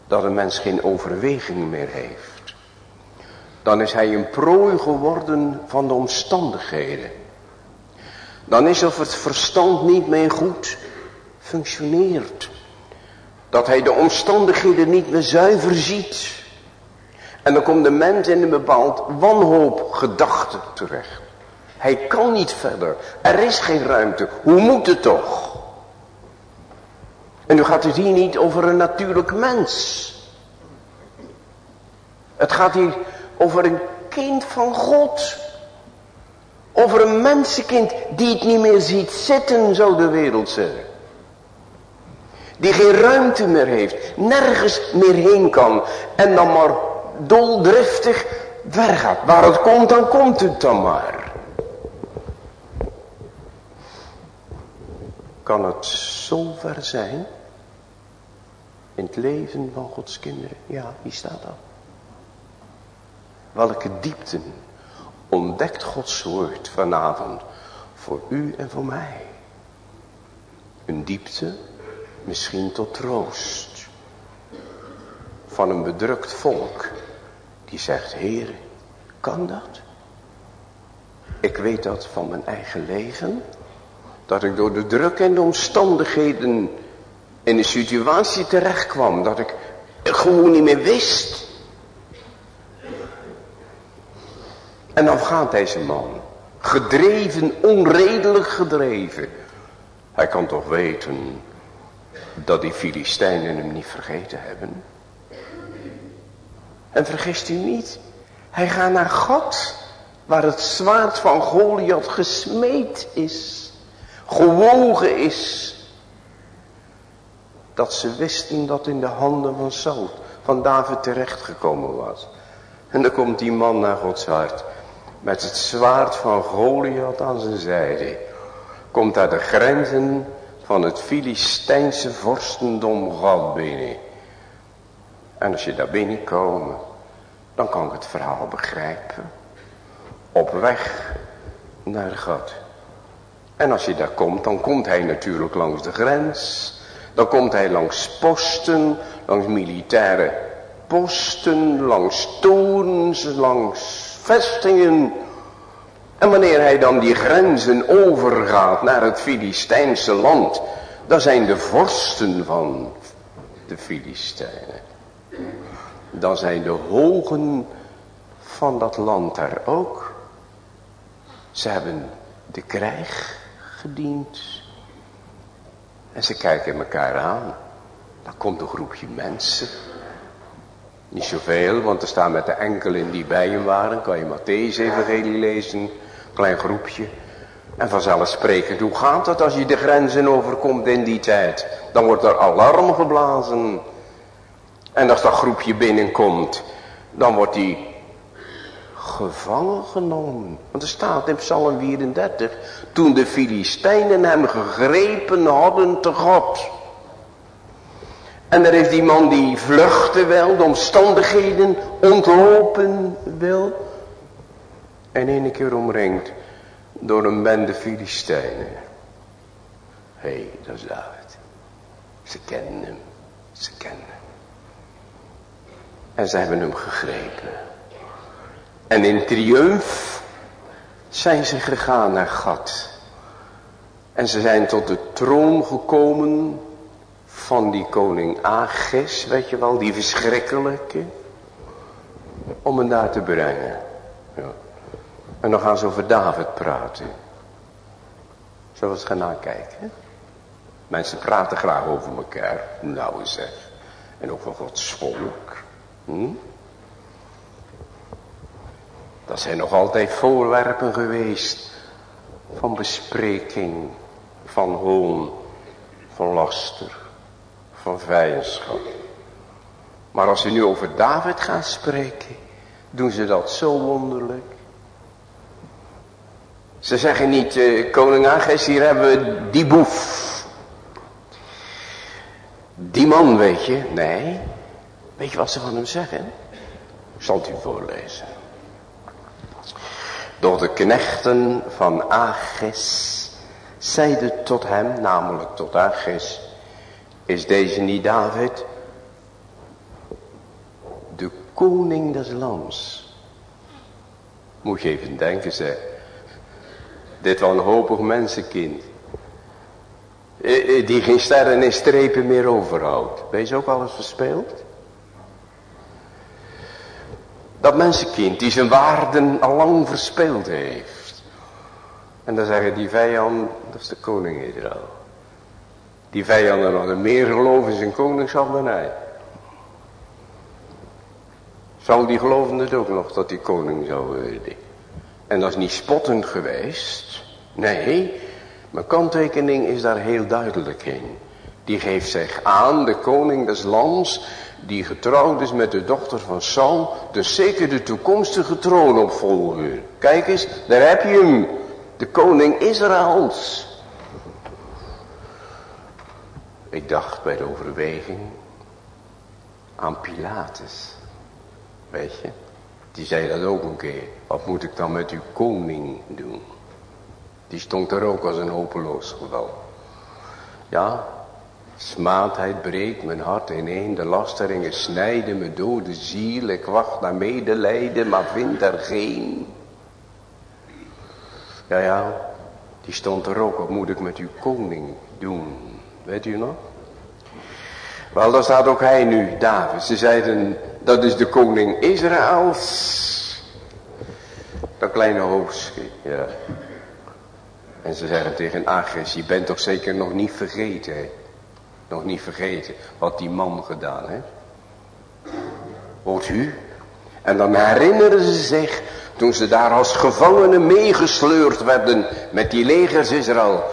dat een mens geen overweging meer heeft. Dan is hij een prooi geworden van de omstandigheden. Dan is of het verstand niet meer goed functioneert. Dat hij de omstandigheden niet meer zuiver ziet. En dan komt de mens in een bepaald wanhoopgedachte terecht. Hij kan niet verder. Er is geen ruimte. Hoe moet het toch? En nu gaat het hier niet over een natuurlijk mens. Het gaat hier over een kind van God. Over een mensenkind die het niet meer ziet zitten, zou de wereld zeggen. Die geen ruimte meer heeft. Nergens meer heen kan. En dan maar doldriftig weggaat. Waar het komt, dan komt het dan maar. Kan het zo ver zijn? In het leven van Gods kinderen. Ja, hier staat dat. Welke diepten ontdekt Gods woord vanavond voor u en voor mij. Een diepte, misschien tot troost. Van een bedrukt volk die zegt, Heer, kan dat? Ik weet dat van mijn eigen leven. Dat ik door de druk en de omstandigheden in een situatie terecht kwam. Dat ik gewoon niet meer wist. En dan gaat deze man. Gedreven, onredelijk gedreven. Hij kan toch weten dat die Filistijnen hem niet vergeten hebben. En vergist u niet. Hij gaat naar God. Waar het zwaard van Goliath gesmeed is. gewogen is. Dat ze wisten dat in de handen van Saul, van David terechtgekomen was. En dan komt die man naar Gods hart. Met het zwaard van Goliath aan zijn zijde. Komt daar de grenzen van het Filistijnse vorstendom God binnen. En als je daar binnenkomt, dan kan ik het verhaal begrijpen. Op weg naar God. En als je daar komt, dan komt hij natuurlijk langs de grens. Dan komt hij langs posten, langs militaire posten, langs torens, langs vestingen. En wanneer hij dan die grenzen overgaat naar het Filistijnse land, dan zijn de vorsten van de Filistijnen. Dan zijn de hogen van dat land daar ook. Ze hebben de krijg gediend. En ze kijken elkaar aan. Dan komt een groepje mensen. Niet zoveel, want er staan met de enkelen die bij hem waren. Kan je Matthäus evangelie lezen. Klein groepje. En vanzelfsprekend, hoe gaat het als je de grenzen overkomt in die tijd? Dan wordt er alarm geblazen. En als dat groepje binnenkomt, dan wordt die gevangen genomen. Want er staat in Psalm 34, toen de Filistijnen hem gegrepen hadden te God. En er is die man die vluchten wil, de omstandigheden ontlopen wil. En een keer omringd door een bende Filistijnen. Hé, hey, dat is David. Ze kennen hem. Ze kennen hem. En ze hebben hem gegrepen. En in triumf zijn ze gegaan naar God. En ze zijn tot de troon gekomen van die koning Agis, weet je wel, die verschrikkelijke. Om hem daar te brengen. Ja. En dan gaan ze over David praten. Zullen we eens gaan nakijken? Mensen praten graag over elkaar. Nou zeg. En over Gods volk. Hm? Dat zijn nog altijd voorwerpen geweest van bespreking, van hoon, van laster, van vijandschap. Maar als ze nu over David gaan spreken, doen ze dat zo wonderlijk. Ze zeggen niet, uh, koning Agis, hier hebben we die boef. Die man, weet je. Nee. Weet je wat ze van hem zeggen? Zal het u voorlezen. Door de knechten van Agis zeiden tot hem, namelijk tot Agis, is deze niet David? De koning des lands. Moet je even denken zeg. Dit wanhopig mensenkind. Eh, eh, die geen sterren en strepen meer overhoudt. Wees ook alles verspeeld? Dat mensenkind die zijn waarden al lang verspeeld heeft. En dan zeggen die vijand, dat is de koning Israël. Die vijanden hadden meer geloof in zijn koningschap dan hij. Zou die geloven het ook nog dat die koning zou worden? En dat is niet spottend geweest. Nee, mijn kanttekening is daar heel duidelijk in. Die geeft zich aan, de koning des lands, die getrouwd is met de dochter van Saul, dus zeker de toekomstige troonopvolger. Kijk eens, daar heb je hem, de koning Israëls. Ik dacht bij de overweging aan Pilatus. Weet je, die zei dat ook een keer. Wat moet ik dan met uw koning doen? Die stond er ook als een hopeloos geval. Ja, Smaadheid breekt mijn hart ineen, de lasteringen snijden me door de ziel. Ik wacht naar medelijden, maar vind er geen. Ja, ja, die stond er ook. Wat moet ik met uw koning doen? Weet u nog? Wel, daar staat ook hij nu, David. Ze zeiden, dat is de koning Israëls. Dat kleine hoofdje, ja. En ze zeggen tegen Agis, je bent toch zeker nog niet vergeten? Nog niet vergeten wat die man gedaan heeft. Hoort u? En dan herinneren ze zich toen ze daar als gevangenen meegesleurd werden met die legers Israël.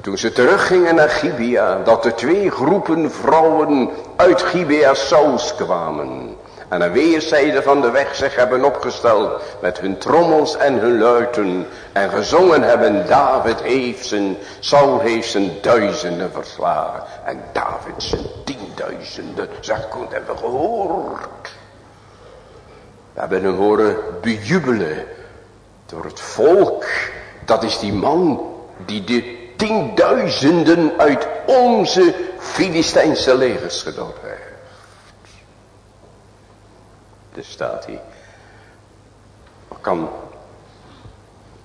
Toen ze teruggingen naar Gibea, dat de twee groepen vrouwen uit Gibea's saus kwamen. En aan weerszijden van de weg zich hebben opgesteld met hun trommels en hun luiten. En gezongen hebben, David heeft zijn, Saul heeft zijn duizenden verslagen. En David zijn tienduizenden, zeg ik hebben gehoord. We hebben hem horen bejubelen door het volk. Dat is die man die de tienduizenden uit onze Filistijnse legers gedood heeft. Dus staat hij. Wat kan,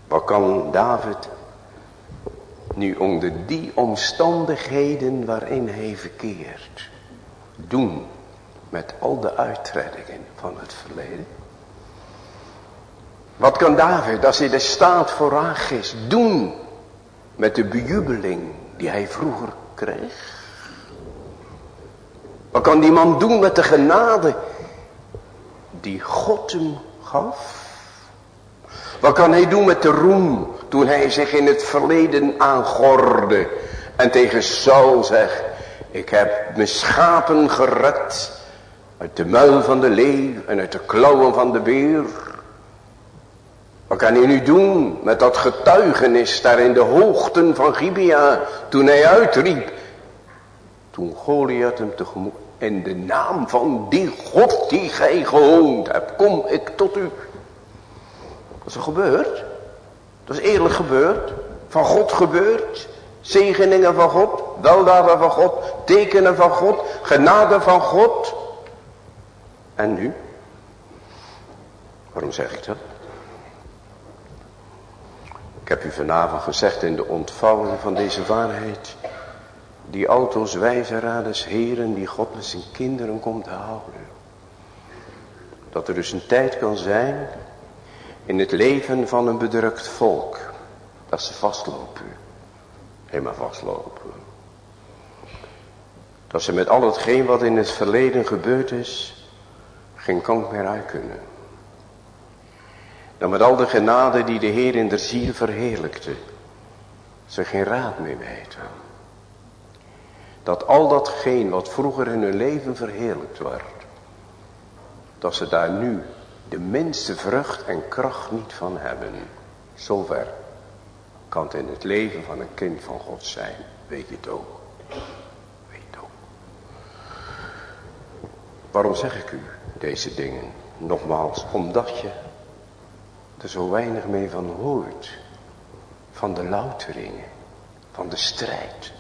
wat kan David nu onder die omstandigheden waarin hij verkeert doen met al de uitreddingen van het verleden? Wat kan David als hij de staat voor is doen met de bejubeling die hij vroeger kreeg? Wat kan die man doen met de genade die God hem gaf? Wat kan hij doen met de roem toen hij zich in het verleden aangorde en tegen Saul zegt, ik heb mijn schapen gered uit de muil van de leeuw en uit de klauwen van de beer. Wat kan hij nu doen met dat getuigenis daar in de hoogten van Gibea toen hij uitriep. Toen Goliath hem tegemoet. In de naam van die God die gij gehoond hebt, kom ik tot u. Dat is er gebeurd. Dat is eerlijk gebeurd. Van God gebeurd. Zegeningen van God. Weldaden van God. Tekenen van God. Genade van God. En nu? Waarom zeg ik dat? Ik heb u vanavond gezegd in de ontvouwing van deze waarheid. Die auto's, wijzeraders, heren die God met zijn kinderen komt houden. Dat er dus een tijd kan zijn in het leven van een bedrukt volk. Dat ze vastlopen. Helemaal vastlopen. Dat ze met al hetgeen wat in het verleden gebeurd is, geen kant meer uit kunnen. Dan met al de genade die de Heer in der ziel verheerlijkte, ze geen raad meer weten. Dat al datgene wat vroeger in hun leven verheerlijkt werd, dat ze daar nu de minste vrucht en kracht niet van hebben. Zover kan het in het leven van een kind van God zijn. Weet je het ook? Weet het ook? Waarom zeg ik u deze dingen? Nogmaals, omdat je er zo weinig mee van hoort. Van de louteringen. Van de strijd.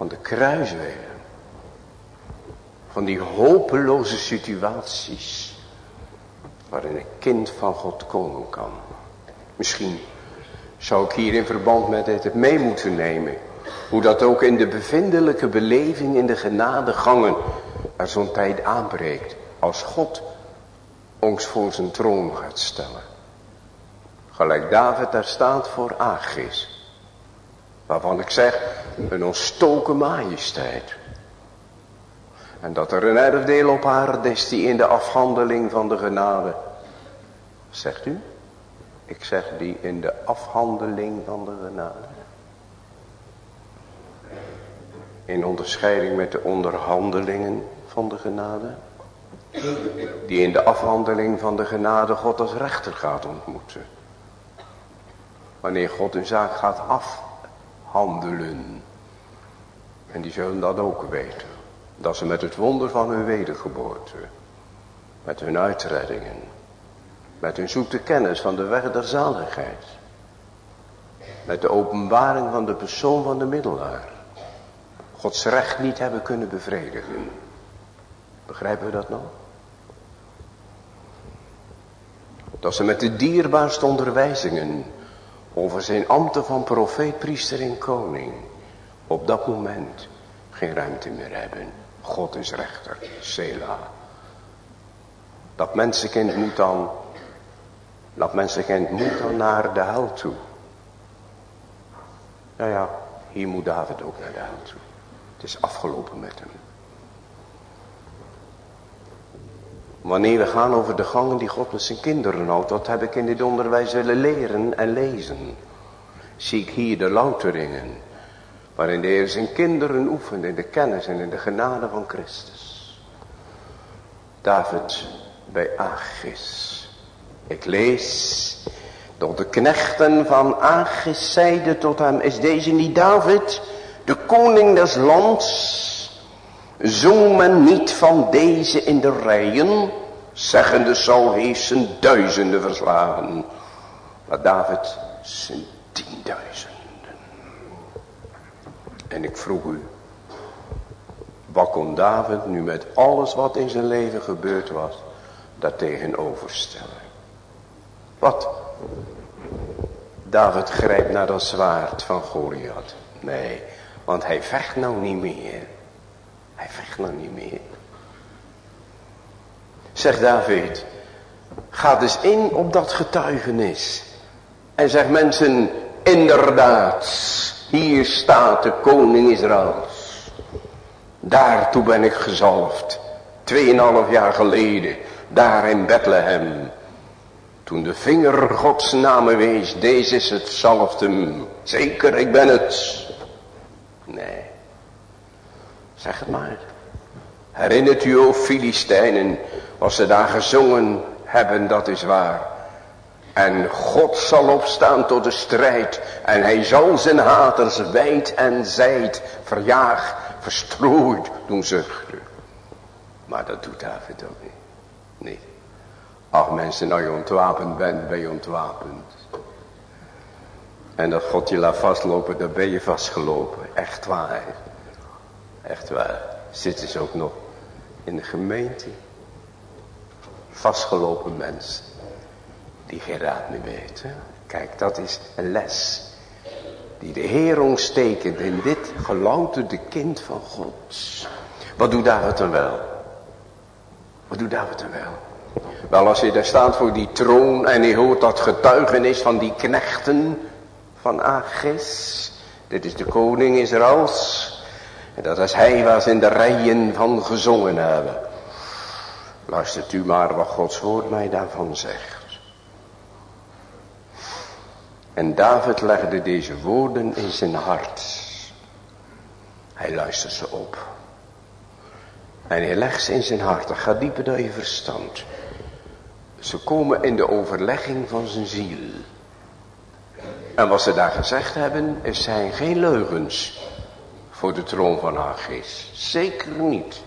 Van de kruiswegen. Van die hopeloze situaties. Waarin een kind van God komen kan. Misschien zou ik hier in verband met het mee moeten nemen. Hoe dat ook in de bevindelijke beleving in de genadegangen er zo'n tijd aanbreekt. Als God ons voor zijn troon gaat stellen. Gelijk David daar staat voor Agis. Waarvan ik zeg, een ontstoken majesteit. En dat er een erfdeel op haar is die in de afhandeling van de genade. Zegt u? Ik zeg die in de afhandeling van de genade. In onderscheiding met de onderhandelingen van de genade die in de afhandeling van de genade God als rechter gaat ontmoeten. Wanneer God een zaak gaat afhandelen. En die zullen dat ook weten. Dat ze met het wonder van hun wedergeboorte. Met hun uitreddingen. Met hun zoete kennis van de weg der zaligheid. Met de openbaring van de persoon van de middelaar. Gods recht niet hebben kunnen bevredigen. Begrijpen we dat nog? Dat ze met de dierbaarste onderwijzingen over zijn ambten van profeet, priester en koning op dat moment geen ruimte meer hebben. God is rechter, Sela. Dat mensenkind moet dan, dat mensenkind moet dan naar de hel toe. Nou ja, hier moet David ook naar de hel toe. Het is afgelopen met hem. Wanneer we gaan over de gangen die God met zijn kinderen houdt. Dat heb ik in dit onderwijs willen leren en lezen. zie ik hier de louteringen. Waarin de Heer zijn kinderen oefent in de kennis en in de genade van Christus. David bij Achis. Ik lees. Door de knechten van Achis zeiden tot hem. Is deze niet David? De koning des lands. Zong men niet van deze in de rijen. Zeggende zal heeft zijn duizenden verslagen. Maar David zijn tienduizenden. En ik vroeg u. Wat kon David nu met alles wat in zijn leven gebeurd was. Dat tegenoverstellen. Wat? David grijpt naar dat zwaard van Goliath. Nee, want hij vecht nou niet meer. Hij vecht nou niet meer. Zegt David, ga dus in op dat getuigenis. En zeg mensen, inderdaad, hier staat de koning Israëls. Daartoe ben ik gezalfd. Tweeënhalf jaar geleden, daar in Bethlehem. Toen de vinger Gods namen wees, deze is het zalftem. Zeker, ik ben het. Nee. Zeg het maar. Herinnert u, o Filistijnen, wat ze daar gezongen hebben, dat is waar. En God zal opstaan tot de strijd. En hij zal zijn haters wijd en zijd verjaagd, verstrooid doen zuchten. Maar dat doet David ook niet. Nee. Ach mensen, als je ontwapend bent, ben je ontwapend. En dat God je laat vastlopen, dan ben je vastgelopen. Echt waar. Echt waar. Zitten ze ook nog in de gemeente. Vastgelopen mensen. Die geen raad meer weten. Kijk, dat is een les. Die de Heer ons tekent in dit gelouterde kind van God. Wat doet David dan wel? Wat doet David dan wel? Wel, als je daar staat voor die troon en je hoort dat getuigenis van die knechten van Agis. Dit is de koning Israëls. Dat is hij ze in de rijen van gezongen hebben. Luistert u maar wat Gods woord mij daarvan zegt. En David legde deze woorden in zijn hart. Hij luistert ze op. En hij legt ze in zijn hart. Dat gaat dieper dan je verstand. Ze komen in de overlegging van zijn ziel. En wat ze daar gezegd hebben, zijn geen leugens voor de troon van haar. Zeker niet.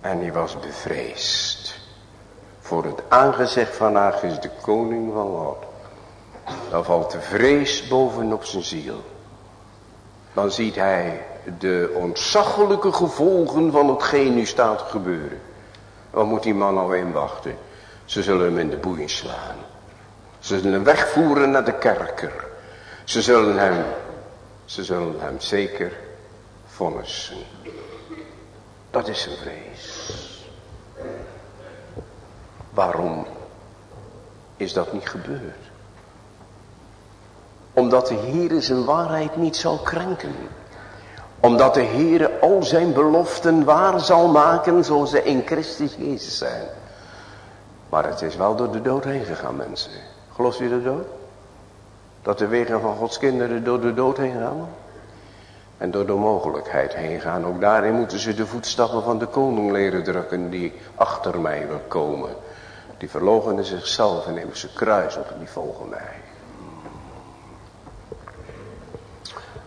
En hij was bevreesd voor het aangezicht van haar de koning van God. Dan valt de vrees bovenop zijn ziel. Dan ziet hij de ontzaglijke gevolgen van hetgeen nu staat gebeuren. Wat moet die man nou inwachten? Ze zullen hem in de boeien slaan. Ze zullen hem wegvoeren naar de kerker. Ze zullen hem, ze zullen hem zeker vonnissen. Dat is een vrees. Waarom is dat niet gebeurd? Omdat de Heer zijn waarheid niet zal krenken omdat de Heer al zijn beloften waar zal maken zoals ze in Christus Jezus zijn. Maar het is wel door de dood heen gegaan mensen. Gelooft u de dood? Dat de wegen van Gods kinderen door de dood heen gaan? En door de mogelijkheid heen gaan. Ook daarin moeten ze de voetstappen van de koning leren drukken die achter mij wil komen. Die verloochenen zichzelf en nemen ze kruis op en die volgen mij.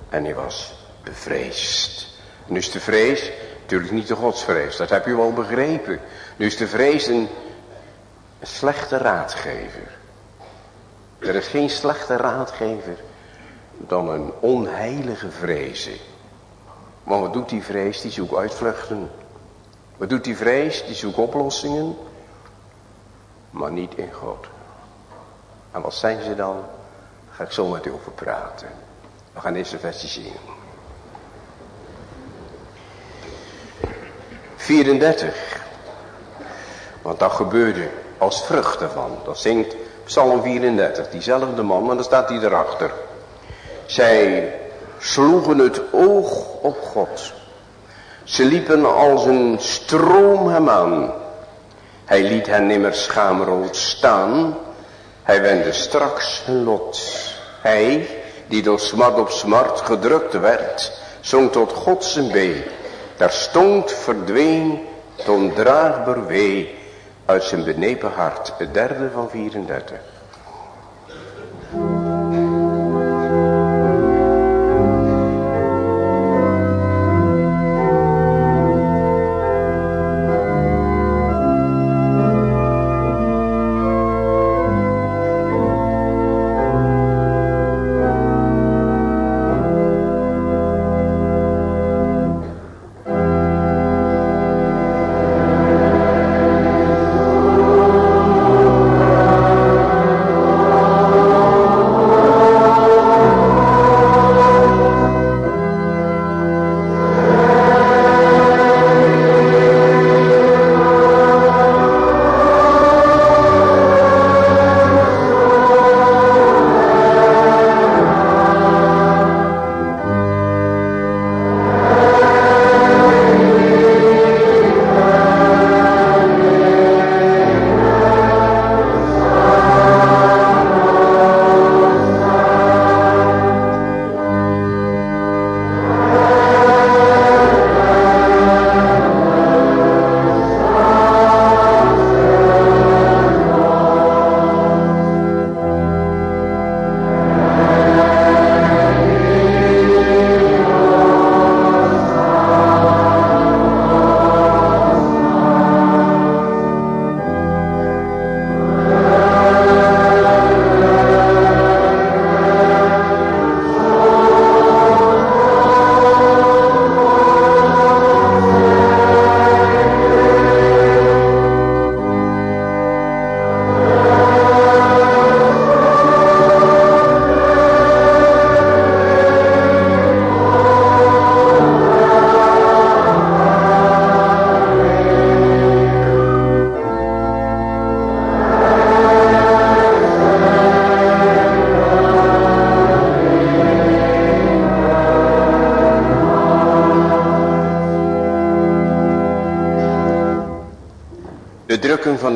En hij was bevreesd. Nu is de vrees natuurlijk niet de godsvrees, dat heb je wel begrepen. Nu is de vrees een, een slechte raadgever. Er is geen slechte raadgever dan een onheilige vrezen. Maar wat doet die vrees? Die zoekt uitvluchten. Wat doet die vrees? Die zoekt oplossingen. Maar niet in God. En wat zijn ze dan? Daar ga ik zo met u over praten. We gaan eerst een versje zien. 34. Want dat gebeurde als vrucht ervan. Dat zingt Psalm 34. Diezelfde man, maar dan staat hij erachter. Zij sloegen het oog op God. Ze liepen als een stroom hem aan. Hij liet hen nimmer schaamrood staan. Hij wendde straks hun lot. Hij, die door smart op smart gedrukt werd, zong tot God zijn bee. Daar stond verdween, tot draagbaar wee, uit zijn benepen hart, het derde van 34.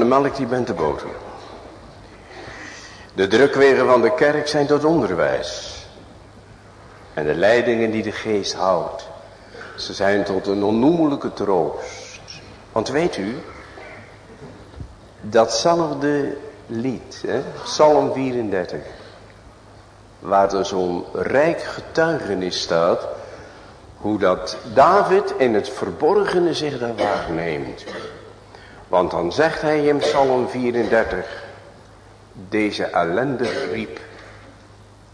Melk die bent de boter. De drukwegen van de kerk zijn tot onderwijs. En de leidingen die de geest houdt. Ze zijn tot een onnoemelijke troost. Want weet u. Datzelfde lied. Hè, Psalm 34. Waar er zo'n rijk getuigenis staat. Hoe dat David in het verborgene zich daar waarneemt. Want dan zegt hij in Psalm 34. Deze ellende riep.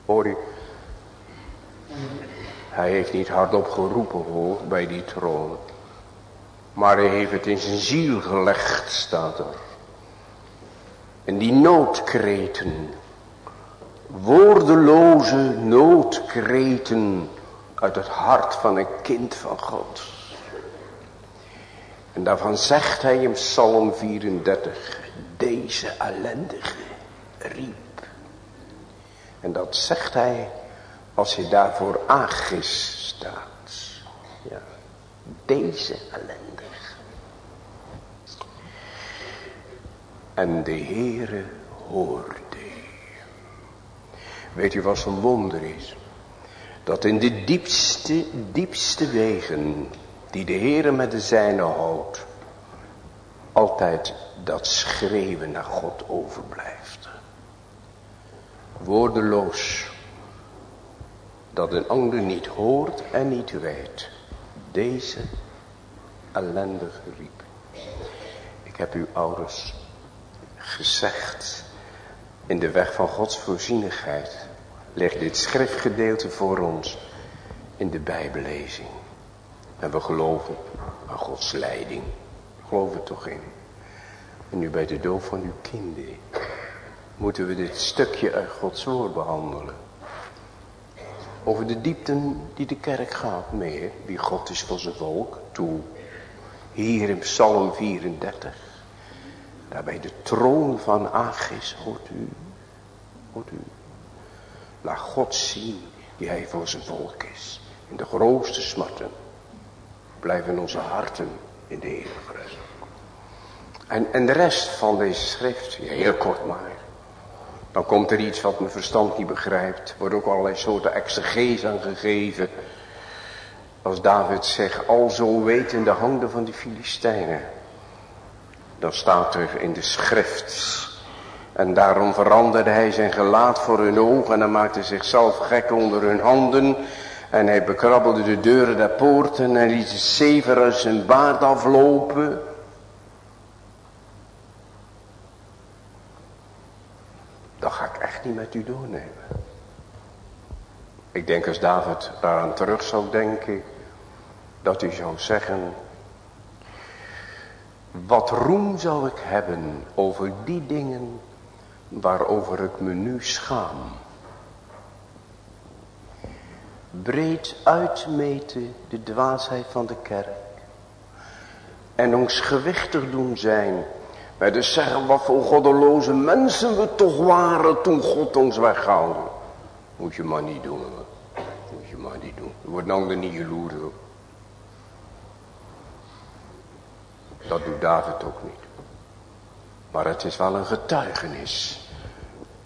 Hoor u. Hij heeft niet hardop geroepen bij die troon. Maar hij heeft het in zijn ziel gelegd staat er. En die noodkreten. Woordeloze noodkreten uit het hart van een kind van God. En daarvan zegt hij in Psalm 34, deze ellendige riep. En dat zegt hij als hij daarvoor Agis staat. Ja, deze ellendige. En de Heere hoorde. Weet u wat een wonder is? Dat in de diepste, diepste wegen die de Heere met de zijne houdt, altijd dat schreeuwen naar God overblijft. Woordeloos, dat een ander niet hoort en niet weet. Deze ellendige riep. Ik heb uw ouders gezegd, in de weg van Gods voorzienigheid, leg dit schriftgedeelte voor ons in de Bijbellezing. En we geloven aan Gods leiding. Geloof er toch in. En nu bij de dood van uw kinderen moeten we dit stukje uit Gods woord behandelen. Over de diepten die de kerk gaat mee. Wie God is voor zijn volk. Toe. Hier in Psalm 34. Daar bij de troon van Agis hoort u. Hoort u. Laat God zien wie hij voor zijn volk is. In de grootste smarten blijven onze harten in de Heer En, en de rest van deze schrift, heel kort maar. Dan komt er iets wat mijn verstand niet begrijpt. Wordt ook allerlei soorten exegees aan gegeven. Als David zegt, al zo wetende handen van die Filistijnen. Dan staat er in de schrift. En daarom veranderde hij zijn gelaat voor hun ogen. En dan maakte hij zichzelf gek onder hun handen. En hij bekrabbelde de deuren der poorten. En liet de zever uit zijn baard aflopen. Dat ga ik echt niet met u doornemen. Ik denk als David daaraan terug zou denken. Dat hij zou zeggen. Wat roem zou ik hebben over die dingen waarover ik me nu schaam. Breed uitmeten de dwaasheid van de kerk. En ons gewichtig doen zijn. Bij de zeggen wat voor goddeloze mensen we toch waren toen God ons weghaalde. Moet je maar niet doen. Moet je maar niet doen. Er wordt nou niet geloerd. Dat doet David ook niet. Maar het is wel een getuigenis.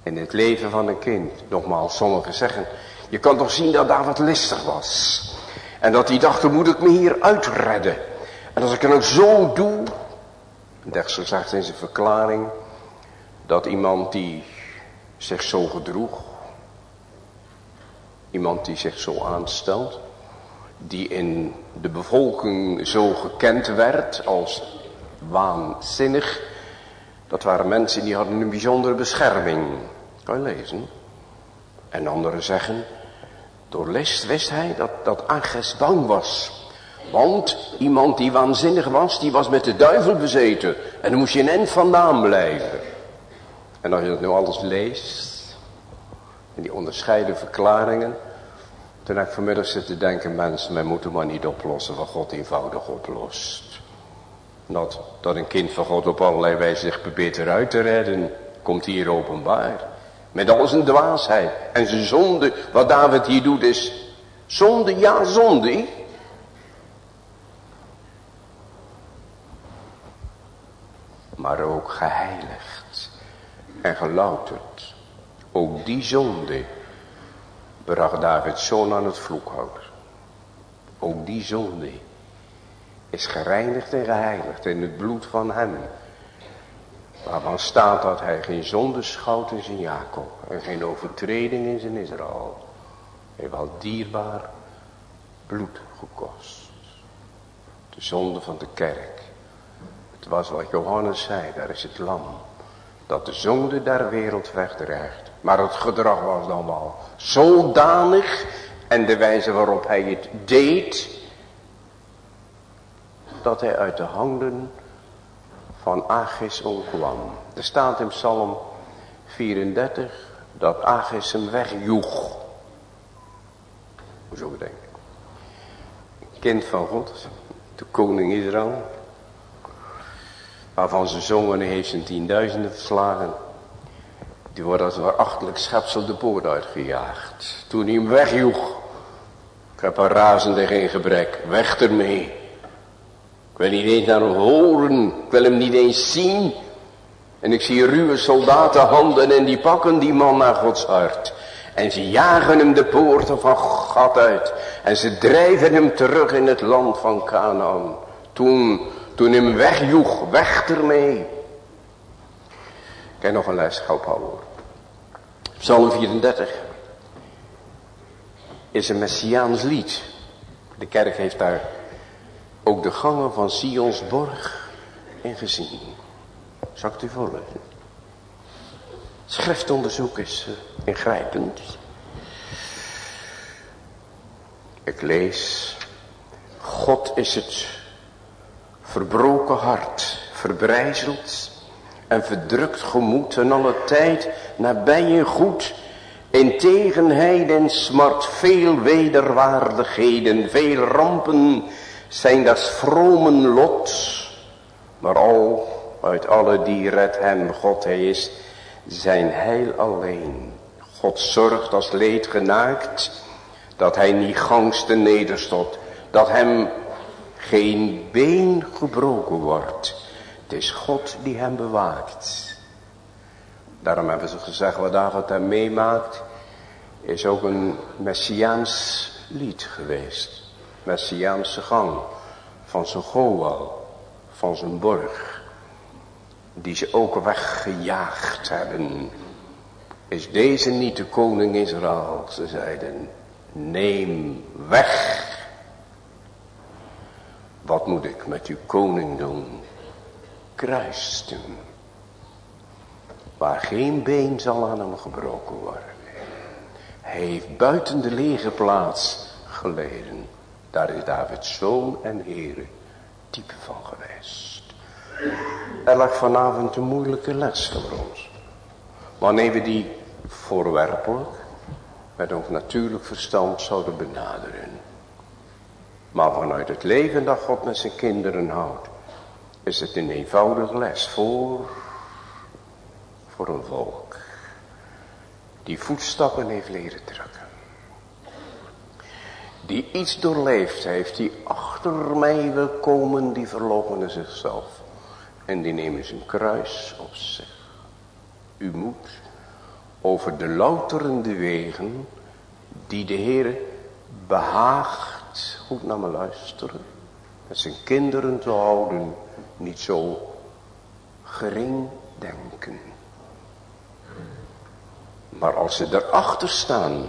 In het leven van een kind. Nogmaals, sommigen zeggen. Je kan toch zien dat David listig was. En dat hij dacht, dan moet ik me hier uitredden. En als ik het nou zo doe. Dexter zegt in zijn verklaring. Dat iemand die zich zo gedroeg. Iemand die zich zo aanstelt. Die in de bevolking zo gekend werd als waanzinnig. Dat waren mensen die hadden een bijzondere bescherming. Kan je lezen. En anderen zeggen. Door list wist hij dat, dat Agnes bang was. Want iemand die waanzinnig was, die was met de duivel bezeten. En dan moest je end vandaan blijven. En als je dat nu alles leest. En die onderscheiden verklaringen. Toen heb ik vanmiddag zitten denken, mensen, wij moeten maar niet oplossen wat God eenvoudig oplost. Dat, dat een kind van God op allerlei wijze zich probeert eruit te redden, komt hier openbaar. Met al zijn dwaasheid en zijn zonde. Wat David hier doet is zonde, ja zonde. Maar ook geheiligd en gelouterd. Ook die zonde bracht David zoon aan het vloekhout. Ook die zonde is gereinigd en geheiligd in het bloed van hem. Waarvan staat dat hij geen zonde schouwt in zijn Jacob en geen overtreding in zijn Israël. Hij wel dierbaar bloed gekost. De zonde van de kerk. Het was wat Johannes zei, daar is het lam. Dat de zonde der wereld wegdreigt. Maar het gedrag was dan wel zodanig. En de wijze waarop hij het deed. Dat hij uit de handen van Agis ontkwam. Er staat in Psalm 34 dat Agis hem wegjoeg. Hoe zou ik? Kind van God, de koning Israël. Waarvan ze zongen heeft zijn tienduizenden verslagen. Die wordt als een verachtelijk schepsel de poort uitgejaagd. Toen hij hem wegjoeg. Ik heb een razende geen gebrek. Weg ermee. Ik wil niet eens naar horen. Ik wil hem niet eens zien. En ik zie ruwe soldatenhanden en die pakken die man naar Gods hart. En ze jagen hem de poorten van God uit. En ze drijven hem terug in het land van Canaan. Toen, toen hem wegjoeg, weg ermee. Kijk nog een les, houden. Psalm 34 is een Messiaans lied. De kerk heeft daar ook de gangen van Sions borg in gezien. Zal ik u voorlezen? Schriftonderzoek is uh, ingrijpend. Ik lees. God is het verbroken hart, verbrijzeld en verdrukt gemoed en alle tijd nabij en goed. In tegenheid en smart veel wederwaardigheden, veel rampen zijn dat vromen lot. Maar al uit alle die redt hem God, hij is zijn heil alleen. God zorgt als leed genaakt, dat hij niet gangsten nederstot, dat hem geen been gebroken wordt. Het is God die hem bewaakt. Daarom hebben ze gezegd wat David daar meemaakt. Is ook een Messiaans lied geweest. Messiaanse gang. Van zijn Goal. Van zijn borg. Die ze ook weggejaagd hebben. Is deze niet de koning Israël? Ze zeiden. Neem weg. Wat moet ik met uw koning doen? Kruisten. Waar geen been zal aan hem gebroken worden. Hij heeft buiten de lege plaats geleden. Daar is Davids zoon en Heere type van geweest. Er lag vanavond een moeilijke les voor ons. Wanneer we die voorwerpelijk met ons natuurlijk verstand zouden benaderen. Maar vanuit het leven dat God met zijn kinderen houdt, is het een eenvoudige les voor, voor een volk die voetstappen heeft leren drukken. Die iets doorleefd heeft, die achter mij wil komen, die verloochenen zichzelf. En die nemen zijn kruis op zich. U moet over de louterende wegen die de Heer behaagt, goed naar me luisteren, met zijn kinderen te houden, niet zo gering denken. Maar als ze erachter staan,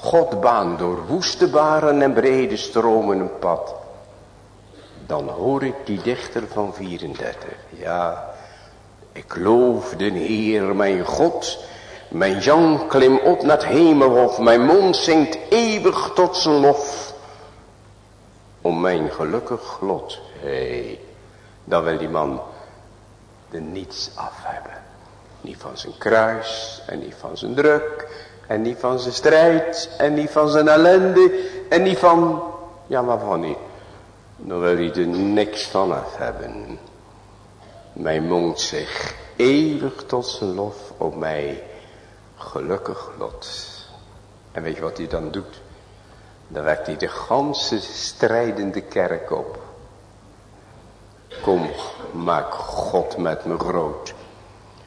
God baan door woeste baren en brede stromen een pad, dan hoor ik die dichter van 34. Ja, ik loof de Heer mijn God, mijn jang klim op naar het hemelhof, mijn mond zingt eeuwig tot zijn lof. Om mijn gelukkig lot, hé, hey, dan wil die man er niets af hebben. Niet van zijn kruis en niet van zijn druk en niet van zijn strijd en niet van zijn ellende en niet van, ja maar van niet. Dan wil hij er niks van hebben. Mijn mond zich eeuwig tot zijn lof op mij gelukkig lot. En weet je wat hij dan doet? Dan wekt hij de ganse strijdende kerk op. Kom, maak God met me groot.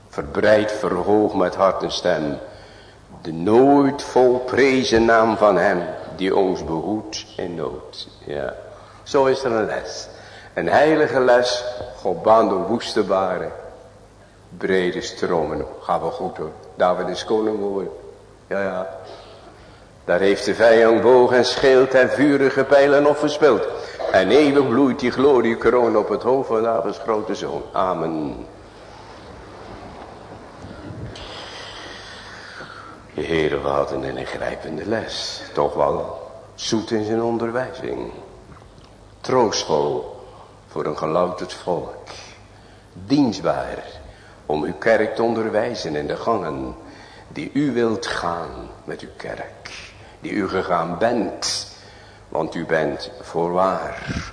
Verbreid, verhoog met hart en stem. De nooit volprezen naam van hem die ons behoedt in nood. Ja, zo is er een les. Een heilige les, God baan door woeste baren. Brede stromen, gaan we goed hoor. David is koning geworden. Ja, ja. Daar heeft de vijand boog en schild en vurige pijlen op verspild. En eeuwig bloeit die gloriekroon op het hoofd van Davids grote zoon. Amen. De Heere, we hadden een ingrijpende les. Toch wel zoet in zijn onderwijzing. Troostvol voor een gelouterd volk. Dienstbaar om uw kerk te onderwijzen in de gangen die u wilt gaan met uw kerk. Die u gegaan bent. Want u bent voorwaar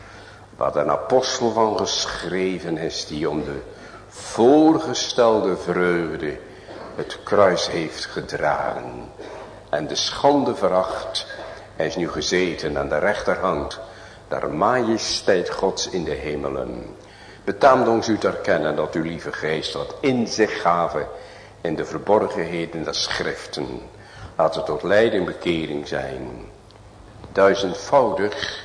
wat een apostel van geschreven is die om de voorgestelde vreugde het kruis heeft gedragen en de schande veracht. Hij is nu gezeten aan de rechterhand der majesteit gods in de hemelen. Betaamt ons u te erkennen dat uw lieve geest wat in zich gaven in de verborgenheden der schriften. Laat het tot leiding bekering zijn. Duizendvoudig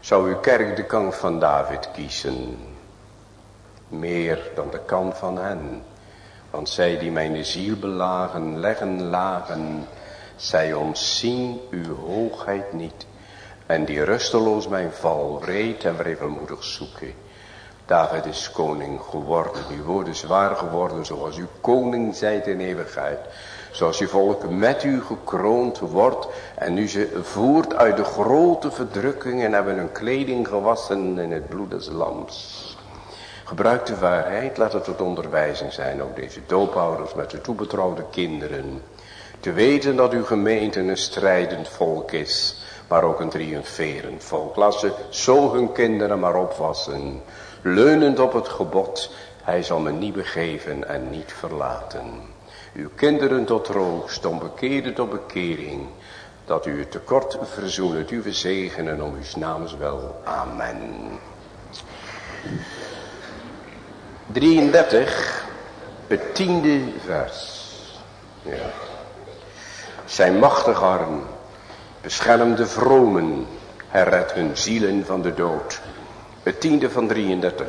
zou uw kerk de kant van David kiezen. Meer dan de kant van hen. Want zij die mijn ziel belagen, leggen lagen, zij ontzien uw hoogheid niet. En die rusteloos mijn val wreed en wrevelmoedig zoeken. David is koning geworden, uw woorden zwaar geworden, zoals uw koning zijt in eeuwigheid. Zoals uw volk met u gekroond wordt en nu ze voert uit de grote verdrukking en hebben hun kleding gewassen in het bloed des lams. Gebruik de waarheid, laat het tot onderwijzing zijn, ook deze doophouders met de toebetrouwde kinderen. Te weten dat uw gemeente een strijdend volk is, maar ook een triomferend volk. Laat ze zo hun kinderen maar opwassen, leunend op het gebod, hij zal me niet begeven en niet verlaten. Uw kinderen tot troost, onbekeerde tot bekering, dat u het tekort verzoenet, u verzegenen om uw naams wel. Amen. 33, Het tiende vers. Ja. Zijn machtige arm beschermt de vromen. Hij hun zielen van de dood. Het tiende van 33.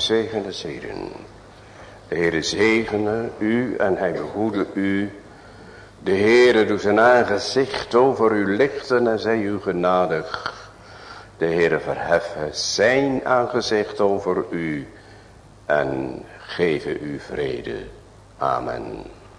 Ontvang de zegen des Heren. De Heere zegene u en hij behoede u. De Heere doet zijn aangezicht over u lichten en zij u genadig. De Heere verheffen zijn aangezicht over u en geven u vrede. Amen.